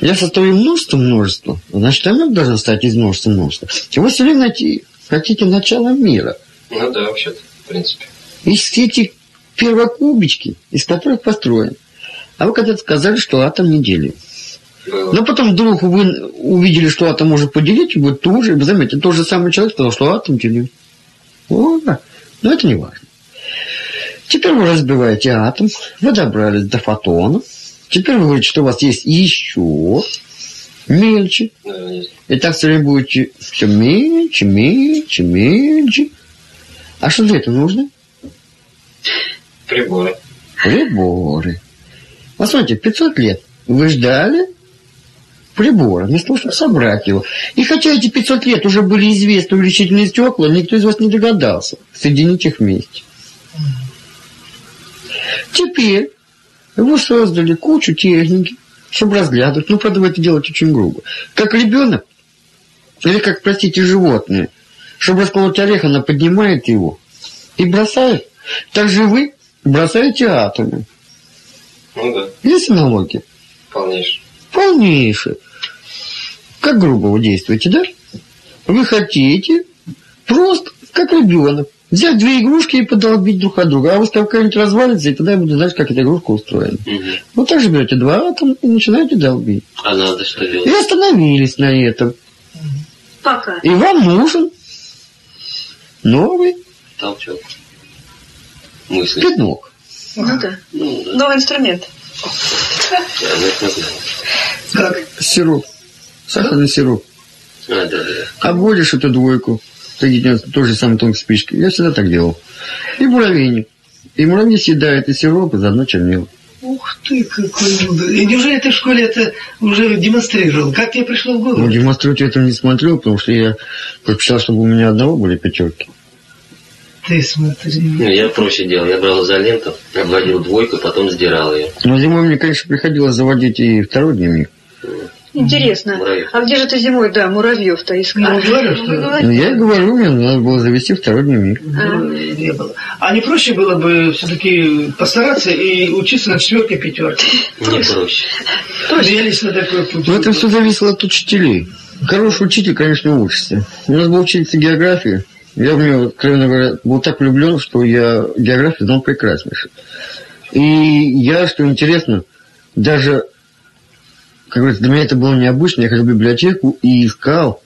Я состою множество множества, значит, амеб должен стать из множества множества. И вы все время найти, хотите начало мира. Ну да, вообще-то, в принципе. Этих первокубички, из которых построен. А вы когда-то сказали, что атом не. Было. Но потом вдруг вы увидели, что атом может поделить, и вы тоже, вы заметите, тот же самый человек сказал, что атом делим. О, да. Но это не важно. Теперь вы разбиваете атом, вы добрались до фотона. Теперь вы говорите, что у вас есть еще мельче. И так все время будете все мельче, мельче, мельче. А что для этого нужно? Приборы. Приборы. Вот смотрите, 500 лет вы ждали прибора, вместо того, чтобы собрать его. И хотя эти 500 лет уже были известны увеличительные стекла, никто из вас не догадался соединить их вместе. Теперь вы создали кучу техники, чтобы разглядывать. Ну, правда, вы это делаете очень грубо. Как ребенок, или как, простите, животное, чтобы расколоть орех, она поднимает его и бросает. Так же вы бросаете атомы. Ну да, Есть аналогия? полнейший. Полнейшая. Как грубо вы действуете, да? Вы хотите просто, как ребенок, взять две игрушки и подолбить друг от друга. А вы какая-нибудь развалится, и тогда я буду знать, как эта игрушка устроена. Мгм. Вот так же берете два атома и начинаете долбить. А надо что И делать? остановились на этом. Пока. И вам нужен новый Толчок. Мысли. пятнок. Ну да. Ну. Новый инструмент. Я ну, это. Как? Сироп. Сахарный сироп. А, да, да. Обводишь эту двойку. Той же самой тонкой спичкой. Я всегда так делал. И муравейник. И муравей съедает и сироп, и заодно чернила. Ух ты, какой мудрый. И неужели ты в школе это уже демонстрировал? Как тебе пришло в Ну, голову? демонстрировать я этого не смотрел, потому что я предпочитал, чтобы у меня одного были пятерки. Ты смотри. Ну, я проще делал. Я брал изоленту, обводил двойку, потом сдирал ее. Но зимой мне, конечно, приходилось заводить и второй дневник. Интересно. Муравьев. А где же ты зимой, да, муравьев-то искал? Ну, говорю, что- Ну, я и говорю, мне надо было завести второй дневник. Ну, не было. А не проще было бы все-таки постараться и учиться на четверке пятерке? Мне проще. Я лично такой путь. Но это все зависело от учителей. Хороший учитель, конечно, учится. У нас был учитель географии. Я в него, откровенно говоря, был так влюблен, что я географию знал прекраснейше. И я, что интересно, даже, как говорится, для меня это было необычно. Я ходил в библиотеку и искал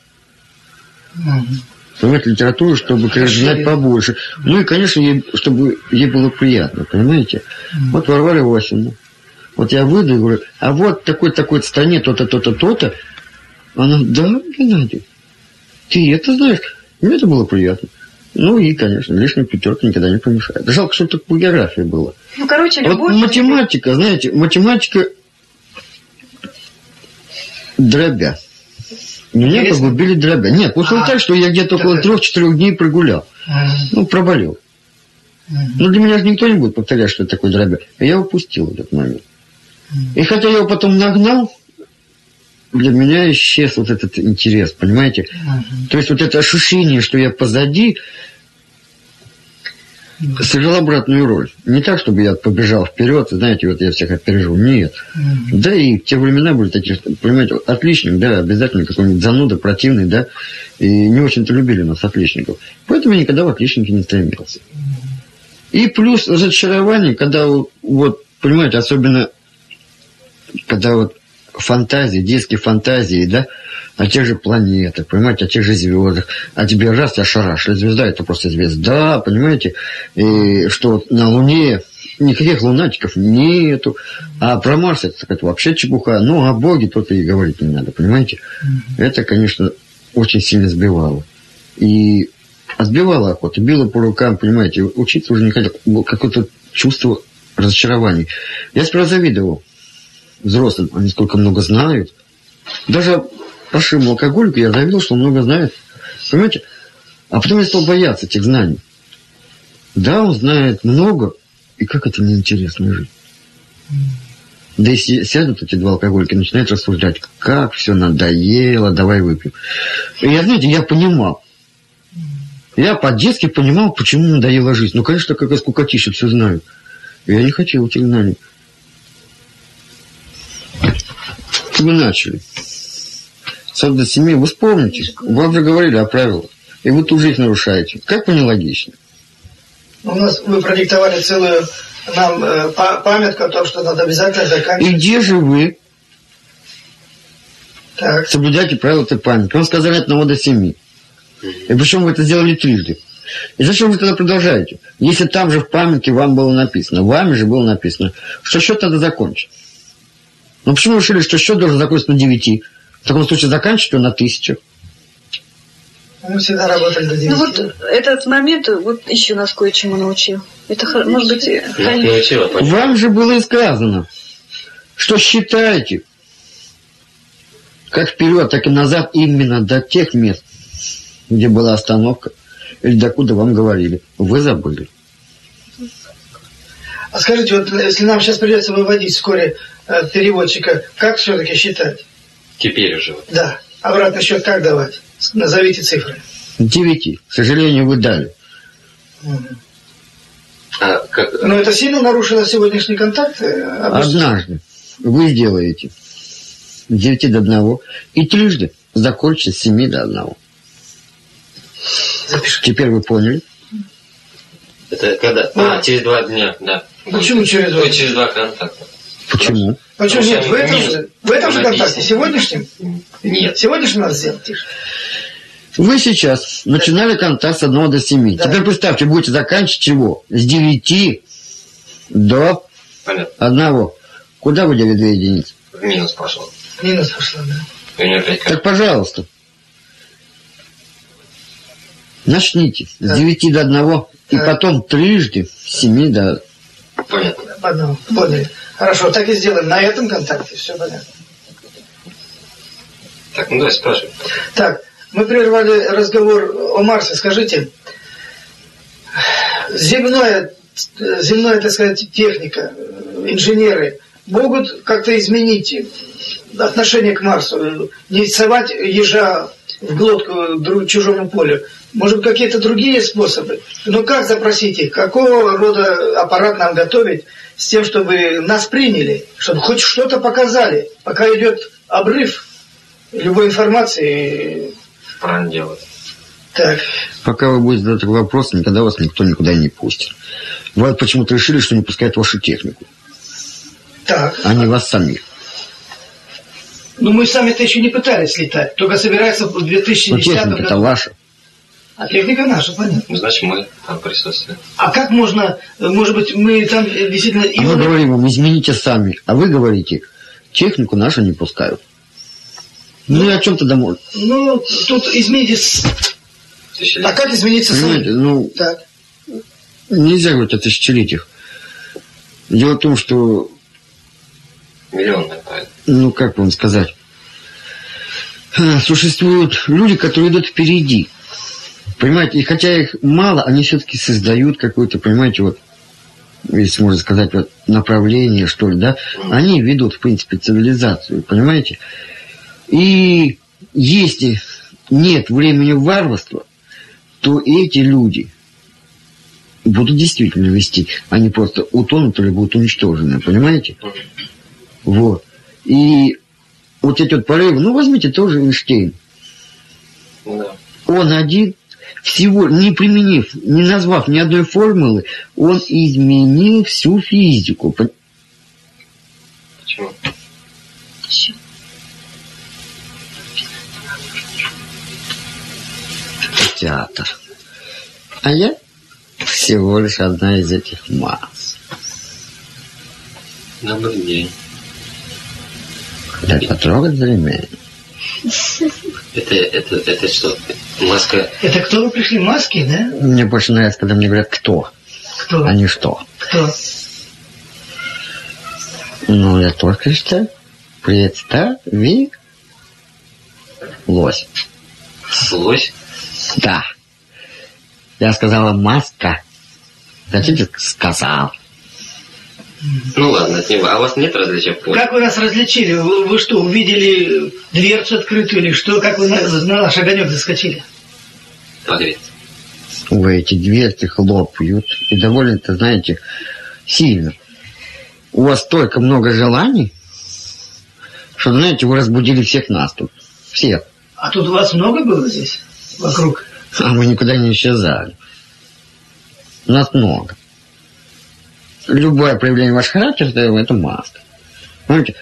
понимаете, литературу, чтобы знать побольше. Ну и, конечно, ей, чтобы ей было приятно, понимаете? Вот Варвара Васильевна. Вот я выйду и говорю, а вот такой-такой стране то-то, то-то, то-то. Она, да, Геннадий, ты это знаешь? Мне это было приятно. Ну и, конечно, лишняя пятерка никогда не помешает. Жалко, что только по географии было. Ну, короче, Вот любовь... математика, знаете, математика дробя. Меня Интересно. погубили дробя. Нет, получилось А, так, что я где-то около трех-четырех дней прогулял. Ага. Ну, проболел. Мгм. Ну, для меня же никто не будет повторять, что это такое дробя. А я упустил этот момент. И хотя я его потом нагнал, для меня исчез вот этот интерес, понимаете? Мгм. То есть вот это ощущение, что я позади, сыграл обратную роль. Не так, чтобы я побежал вперед, знаете, вот я всех опережу. Нет. Мгм. Да и те времена были такие, понимаете, отличник, да, обязательно какой-нибудь зануда, противный, да, и не очень-то любили нас, отличников. Поэтому я никогда в отличники не стремился. И плюс разочарование, когда вот, понимаете, особенно когда вот фантазии, детские фантазии, да, о тех же планетах, понимаете, о тех же звездах, а тебе раз тебя шарашили, звезда это просто звезда, понимаете, и что на Луне никаких лунатиков нету, а про Марс это, это вообще чепуха, ну, о Боге тут и говорить не надо, понимаете, это, конечно, очень сильно сбивало. И отбивало охоту, било по рукам, понимаете, учиться уже не хотел, было какое-то чувство разочарования. Я сперва завидовал взрослым, они сколько много знают. Даже пошивому алкоголику я завидел, что он много знает. Понимаете? А потом я стал бояться этих знаний. Да, он знает много, и как это неинтересно жить. Да и сядут эти два алкоголика начинают рассуждать, как все надоело, давай выпьем. И я, знаете, я понимал. Я по-детски понимал, почему надоела жизнь. Ну, конечно, какая скукотища, все знаю. Я не хотел этих знаний. Вы начали. Сад до семи, вы вспомните. Вы уже говорили о правилах. И вы тут же их нарушаете. Как вы нелогично? У нас вы продиктовали целую нам э, па- памятку о том, что надо обязательно И заканчивать. где же вы Так. соблюдаете правила этой памяти? Вам сказали от 1 до 7. И причем вы это сделали трижды. И зачем вы тогда продолжаете? Если там же в памятке вам было написано, вами же было написано, что счет надо закончить. Ну почему вы решили, что счет должен закончиться на 9? В таком случае заканчивать он на 1000. Мы всегда работали до 9. Ну вот этот момент вот еще нас кое-чему научил. Это, может быть, научила. Вам же было и сказано, что считайте, как вперед, так и назад, именно до тех мест, где была остановка, или докуда вам говорили. Вы забыли. А скажите, вот если нам сейчас придется выводить вскоре э, переводчика, как все-таки считать? Теперь уже. Да. Обратный счет как давать? Назовите цифры. Девяти. К сожалению, вы дали. А как... Но это сильно нарушило сегодняшний контакт? э, обычно? Однажды вы сделаете с девяти до одного и трижды закончите с семи до одного. Запишите. Теперь вы поняли? Это когда? А, через два дня, да. Почему через два дня? через два контакта. Почему? Почему Потому нет? что В этом, же, в этом же контакте, сегодняшнем? Нет. Сегодняшнем надо сделать, тише. Вы сейчас начинали контакт с 1 до 7. Да. Теперь представьте, будете заканчивать чего? С 9 до Понятно. 1. Куда вы дели 2 единицы? В минус пошел. Минус пошла, да. И. Так, пожалуйста. Начните с Да. 9 до 1 и Так. потом трижды с 7 до... Понятно. По одному. Поняли. Хорошо, так и сделаем. На этом контакте все понятно. Так, ну давай спрашивай. Так, мы прервали разговор о Марсе. Скажите, земное, земная, так сказать, техника, инженеры могут как-то изменить отношение к Марсу, не совать ежа в глотку друг, чужому полю. Может, какие-то другие способы? Но как запросить их? Какого рода аппарат нам готовить с тем, чтобы нас приняли, чтобы хоть что-то показали, пока идет обрыв любой информации. Правильно делать. Так, Пока вы будете задать такой вопрос, никогда вас никто никуда не пустит. Вы почему-то решили, что не пускают вашу технику, так. а не вас самих. Ну, мы сами-то еще не пытались летать. Только собирается в Но 2010 техника-то году. ваша. А техника наша, понятно. Ну, значит, мы там присутствуем. А как можно, э, может быть, мы там э, действительно... А мы говорим вам, измените сами. А вы говорите, технику нашу не пускают. Ну и о чем тогда можно? Ну, тут измените... А как измениться Понимаете, сами? ну, Так. нельзя говорить о тысячелетиях. Дело в том, что, Миллионная правильно. ну, как вам сказать, э, существуют люди, которые идут впереди. Понимаете, и хотя их мало, они все-таки создают какое-то, понимаете, вот, если можно сказать, вот, направление, что ли, да, они ведут, в принципе, цивилизацию, понимаете? И если нет времени варварства, то эти люди будут действительно вести. Они просто утонут или будут уничтожены, понимаете? Вот. И вот эти вот порывы, ну возьмите тоже Эйнштейн. Он один, всего не применив, не назвав ни одной формулы, он изменил всю физику. Пон- Почему? театр. А я всего лишь одна из этих масс. Добрый день. Дай потрогать за ремень. Это, это, это что? Маска Это кто вы пришли? Маски, да? Мне больше нравится, когда мне говорят «кто», Кто? а не «что». Кто? Ну, я только что представи лось. лось? Да. Я сказала «маска». Хотите, сказал. Ну ладно, от него. А у вас нет различия поля? Как вы нас различили? Вы, вы что, увидели дверцу открытую или что? Как вы на, на наш огонек заскочили? Поверь. Ой, эти дверцы хлопают. И довольно-то, знаете, сильно. У вас столько много желаний, что, знаете, вы разбудили всех нас тут. Всех. А тут вас много было здесь? Вокруг? А мы никуда не исчезали. Нас много. Любое проявление вашего характера – это маска. Понимаете?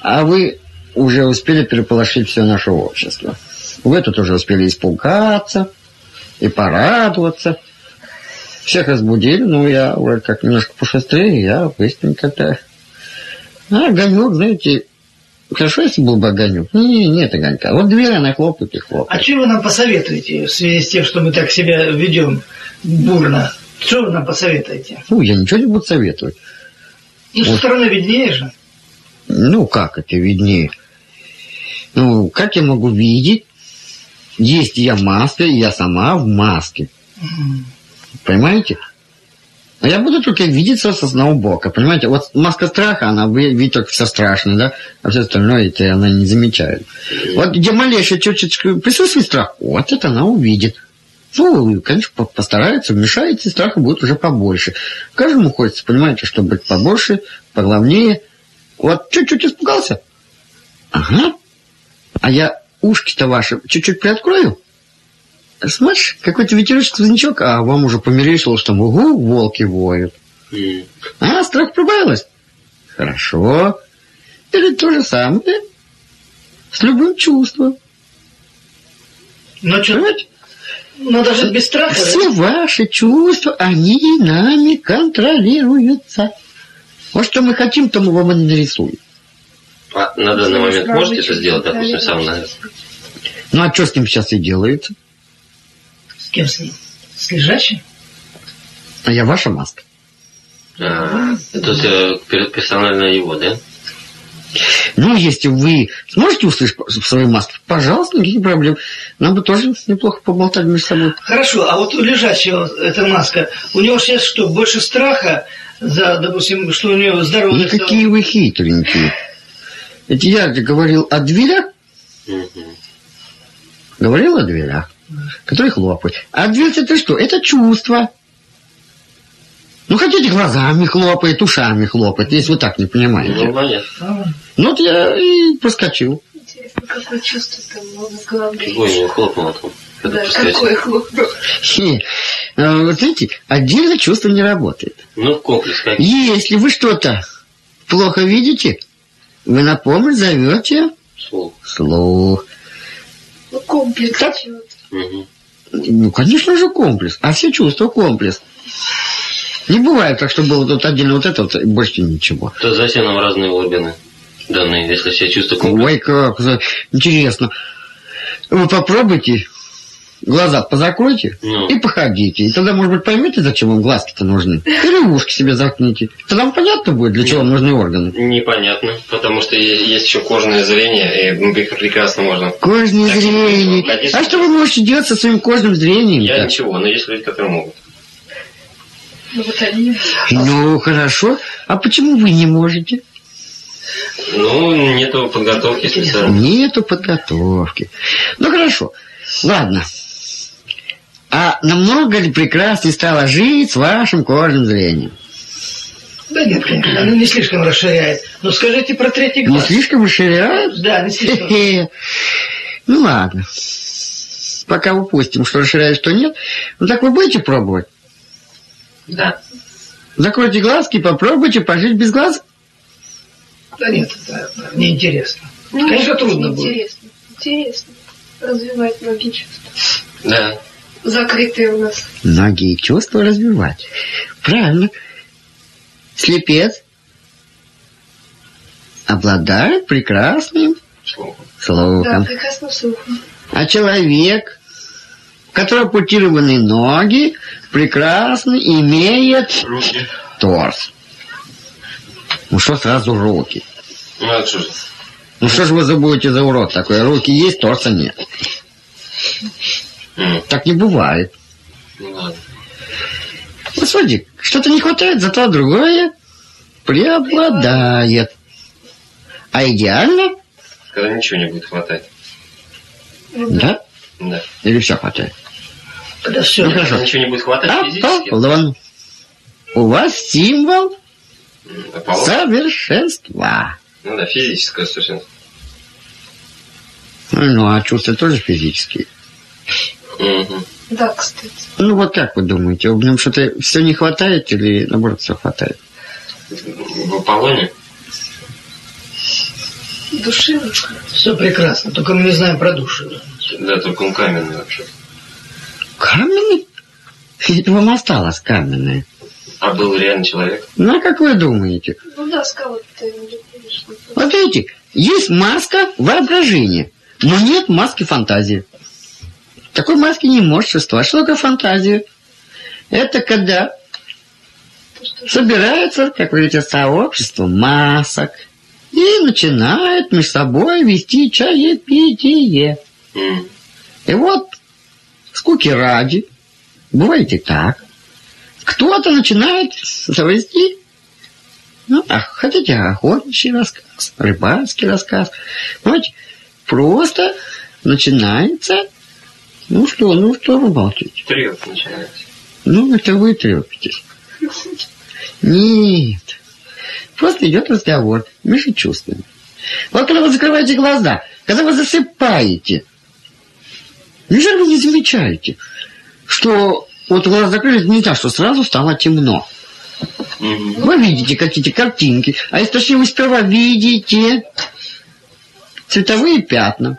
А вы уже успели переполошить все наше общество. Вы тут уже успели испугаться и порадоваться. Всех разбудили, ну, я вроде как немножко пошустрее, я быстренько-то... А огонек, знаете, хорошо, если был бы огонек. Не, нет огонька. Вот дверь, она хлопает и А хлопает. что вы нам посоветуете в связи с тем, что мы так себя ведем бурно? Что вы нам посоветуете? Ну, я ничего не буду советовать. Ну, со стороны виднее же. Ну, как это виднее? Ну, как я могу видеть, если я маска, и я сама в маске? Понимаете? А я буду только видеться с одного бока, понимаете? Вот маска страха, она видит только все страшное, да? А все остальное это она не замечает. Вот где малейшее чуточку присутствует страх, вот это она увидит. Ну, конечно, по- постарается, вмешается, и страха будет уже побольше. Каждому хочется, понимаете, чтобы быть побольше, поглавнее. Вот чуть-чуть испугался. Ага. А я ушки-то ваши чуть-чуть приоткрою. Смотришь, какой-то ветерочек, сквознячок, а вам уже померещилось, что угу, волки воют. М. А, страх прибавилось? Хорошо. Или то же самое с любым чувством. Но что, Понимаете? надо жить без страха, да? Все ваши чувства, они нами контролируются. Вот что мы хотим, то мы вам и нарисуем. А на данный момент можете это сделать, допустим, сам на Ну, а что с ним сейчас и делается? С кем с ним? С лежачим? А я ваша маска. А, то есть э, пер- персонально его, да? Ну, если вы сможете услышать в своей маске, пожалуйста, никаких проблем. Нам бы тоже неплохо поболтать между собой. Хорошо, а вот у лежачего эта маска, у него сейчас что, больше страха за, допустим, что у него здоровье... Никакие вы хитренькие. Ведь я же говорил о дверях, Мгм. говорил о дверях, которые хлопают. А дверь это что? Это чувство. Ну, хотите, глазами хлопает, ушами хлопает, если вы так не Ну, понимаете. понятно. Ну, вот я и проскочил. Интересно, какое чувство там в голове? Какой у него хлопнул там? Да, какое хлопнул. Хе. А, Вот видите, отдельно чувство не работает. Ну, комплекс как. Если вы что-то плохо видите, вы на помощь зовете Слух. слух. Ну, комплекс Так. Мгм. Ну, конечно же, комплекс. А все чувства комплекс. Не бывает так, что было тут отдельно вот это вот, и больше ничего. То зачем нам разные органы данные, если все чувства комплекс? Ой, как за- интересно. Вы попробуйте, глаза позакройте Ну. и походите. И тогда, может быть, поймете, зачем вам глазки-то нужны. Или ушки себе заткните. Тогда вам понятно будет, для чего вам нужны органы. Непонятно, потому что есть еще кожное зрение, и пре- прекрасно можно. Кожное Так, зрение. конечно. А что вы можете делать со своим кожным зрением? Я ничего, но есть люди, которые могут. Ну, вот они... Ну, хорошо. А почему вы не можете? Ну, нету подготовки специально. Нету подготовки. Ну хорошо. Ладно. А намного ли прекраснее стало жить с вашим кожным зрением? Да нет, конечно, оно не слишком расширяет. Но скажите про третий Не глаз. слишком расширяет? Да, не слишком. Ну ладно. Пока упустим, что расширяет, что нет. Ну так вы будете пробовать? Да. Закройте глазки и попробуйте пожить без глаз. Да нет, это мне интересно. Конечно, трудно будет. Интересно. Интересно. Развивать многие чувства. Да. Закрытые у нас. Многие чувства развивать. Правильно. Слепец обладает прекрасным Слухом. Да, слухом. прекрасно слухом. А человек, у которого путированы ноги, прекрасно имеет Руки. торс. Ну что сразу руки? Ну, а что же? Ну что же вы забудете за урод такой? Руки есть, торса нет. Так не бывает. Ладно. Ну, смотри, что-то не хватает, зато другое преобладает. А идеально, Когда ничего не будет хватать. да? Да. Или все хватает? Когда все. Ну, хорошо. Ничего не будет хватать физически. Аполлон, у вас символ Аполлон? совершенства. Ну да, физическое совершенно. Ну, а чувства тоже физические. Мгм. Да, кстати. Ну, вот как вы думаете, в нем что-то все не хватает или, наоборот, все хватает? В Аполлоне? Душевочка. Все прекрасно, только мы не знаем про душу. Да, только он каменный вообще. Каменный? Вам осталось каменное. А был реально человек? Ну, а как вы думаете? Ну да, с кого-то не конечно. Вот видите, есть маска воображения, но нет маски фантазии. Такой маски не может существовать. Что такое фантазия? Это когда собирается, как вы говорите, сообщество масок и начинает между собой вести чаепитие. М. И вот, скуки ради, бывает и так, кто-то начинает завести, ну, а хотите, охотничий рассказ, рыбацкий рассказ. Понимаете, просто начинается, ну что, ну что вы молчите? Трёп начинается. Ну, это вы трепетесь. Нет. Просто идет разговор между чувствами. Вот когда вы закрываете глаза, когда вы засыпаете, неужели вы не замечаете, что вот глаза закрыли, это не так, что сразу стало темно. Вы видите какие-то картинки, а если точнее вы сперва видите цветовые пятна.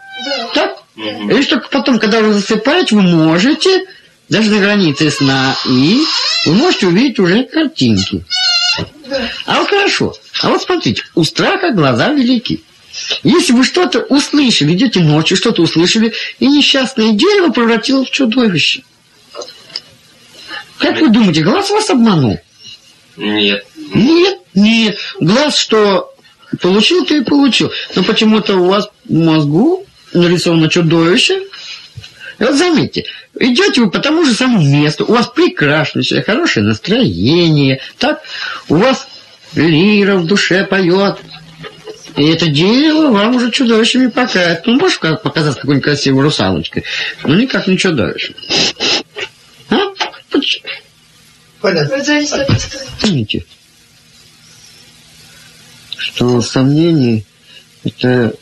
Так? Мгм. И лишь только потом, когда вы засыпаете, вы можете, даже на границе сна и, вы можете увидеть уже картинки. А вот хорошо. А вот смотрите, у страха глаза велики. Если вы что-то услышали, идете ночью, что-то услышали, и несчастное дерево превратилось в чудовище. Как вы думаете, глаз вас обманул? Нет. Нет, нет. Глаз что получил, то и получил. Но почему-то у вас в мозгу нарисовано чудовище. И вот заметьте, идете вы по тому же самому месту, у вас прекраснейшее, хорошее настроение, так? У вас лира в душе поет. И это дерево вам уже чудовищами покажет. Ну, можешь как- показать какой-нибудь красивой русалочкой, но никак не чудовище. А? Понятно. Помните, что сомнение – это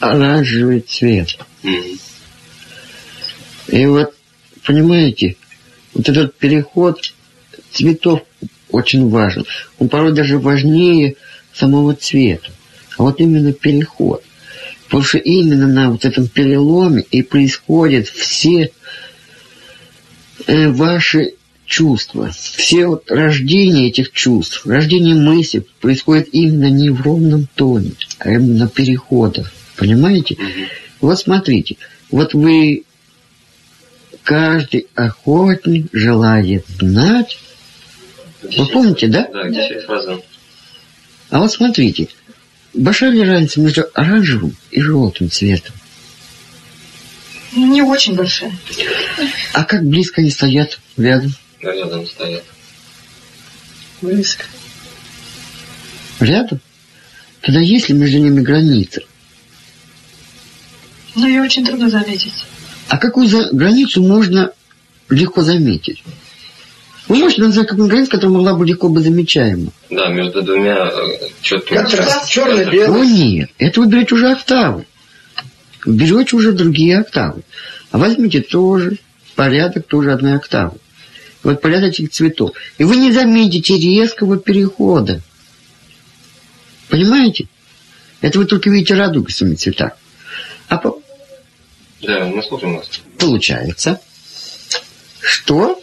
оранжевый цвет. И вот, понимаете, вот этот переход цветов очень важен. Он порой даже важнее самого цвета. А вот именно переход. Потому что именно на вот этом переломе и происходят все э, ваши чувства. Все вот рождение этих чувств, рождение мысли происходит именно не в ровном тоне, а именно переходах. Понимаете? Вот смотрите, вот вы каждый охотник желает знать. Вы помните, да? Да, фраза? А вот смотрите, большая ли разница между оранжевым и желтым цветом? Не очень большая. А как близко они стоят рядом? Рядом стоят. Близко. Рядом? Тогда есть ли между ними граница? Ну, ее очень трудно заметить. А какую за границу можно легко заметить? Вы можете назвать какую границу, которая могла бы легко быть замечаема? Да, между двумя э, четкими... Контраст. Черный, О, белый. нет. Это вы берете уже октавы. Берете уже другие октавы. А возьмите тоже порядок тоже одной октавы. Вот порядок этих цветов. И вы не заметите резкого перехода. Понимаете? Это вы только видите радугу в своих цветах. А по- Да, мы слушаем вас. получается, что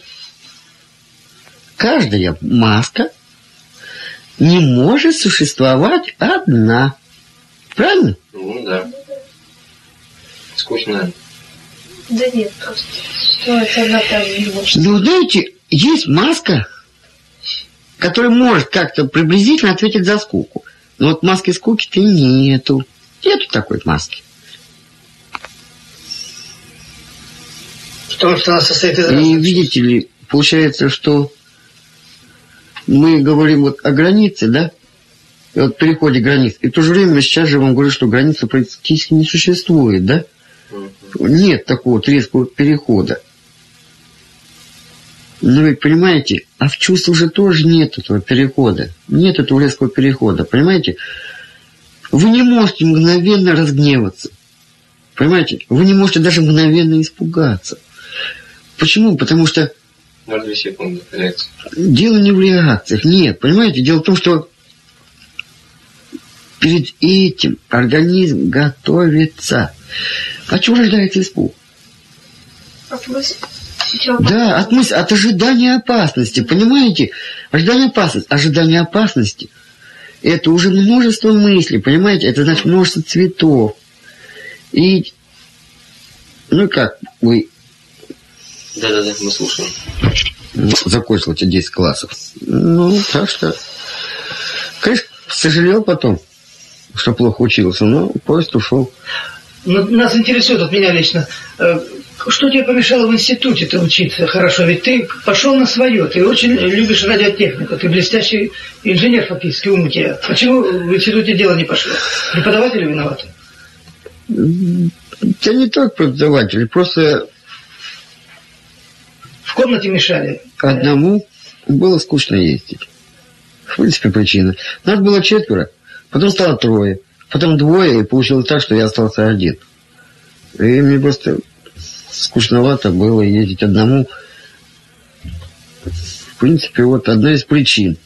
каждая маска не может существовать одна. Правильно? Ну да. Скучно. Да нет, просто. Что это она там не может? Ну, знаете, есть маска, которая может как-то приблизительно ответить за скуку. Но вот маски скуки-то нету. Нету такой маски. Потому что она состоит из И видите ли, получается, что мы говорим вот о границе, да? И вот переходе границ. И в то же время сейчас же вам говорю, что границы практически не существует, да? Нет такого резкого перехода. Но ведь, понимаете, а в чувствах же тоже нет этого перехода. Нет этого резкого перехода, понимаете? Вы не можете мгновенно разгневаться. Понимаете? Вы не можете даже мгновенно испугаться. Почему? Потому что 0,2 секунды реакция. дело не в реакциях. Нет, понимаете? Дело в том, что перед этим организм готовится. А чего рождается испуг? Да, от мысли, от ожидания опасности, понимаете? Ожидание опасности, ожидание опасности. Это уже множество мыслей, понимаете? Это значит множество цветов. И, ну как, вы Да-да-да, мы слушаем. ну, закончил эти 10 классов. Ну, так что, конечно, сожалел потом, что плохо учился, но поезд ушел. Ну, Нас интересует, от меня лично, э, что тебе помешало в институте-то учиться хорошо? Ведь ты пошел на свое, ты очень любишь радиотехнику, ты блестящий инженер фактически, ум у тебя. Почему в институте дело не пошло? Преподаватели виноваты? Да не только преподаватели, просто В комнате мешали. одному было скучно ездить. В принципе, причина. Нас было четверо, потом стало трое, потом двое, и получилось так, что я остался один. И мне просто скучновато было ездить одному. В принципе, вот одна из причин.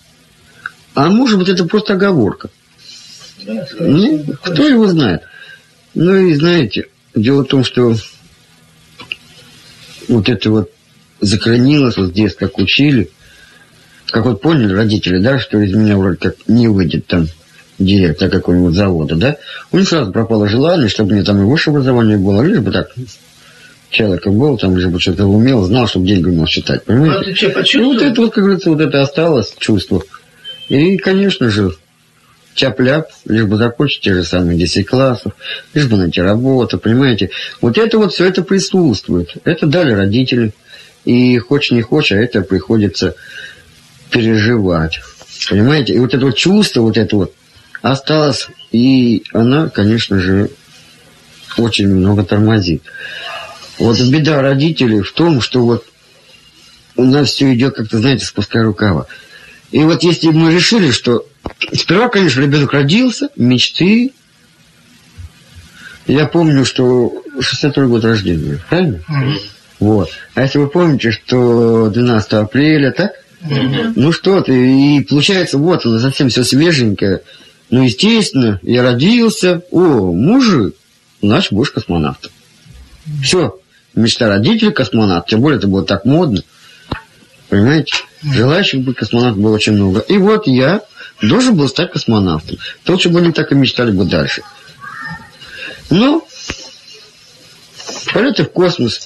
А может быть, это просто оговорка. Да, Ну, кто его знает? Ну и знаете, дело в том, что вот это вот закранилось вот здесь, как учили. Как вот поняли родители, да, что из меня вроде как не выйдет там директор какого-нибудь завода, да? У них сразу пропало желание, чтобы мне там и высшее образование было, лишь бы так человека был, там, лишь бы что-то умел, знал, чтобы деньги умел считать, А понимаете? ты что, И вот почувствовал? это вот, как говорится, вот это осталось чувство. И, конечно же, тяп-ляп, лишь бы закончить те же самые 10 классов, лишь бы найти работу, понимаете? Вот это вот все это присутствует. Это дали родители. И хочешь не хочешь, а это приходится переживать. Понимаете? И вот это вот чувство, вот это вот осталось, и она, конечно же, очень много тормозит. Вот беда родителей в том, что вот у нас все идет как-то, знаете, спуская рукава. И вот если мы решили, что сперва, конечно, ребенок родился, мечты. Я помню, что 62 год рождения, правильно? Мгм. Вот. А если вы помните, что 12 апреля, так? Ну что ты, и получается, вот оно совсем все свеженькое. Ну, естественно, я родился, о, мужик, значит, будешь космонавтом. Все, мечта родителей космонавт, тем более это было так модно. Понимаете? Желающих быть космонавтом было очень много. И вот я должен был стать космонавтом. То бы они так и мечтали бы дальше. Но полеты в космос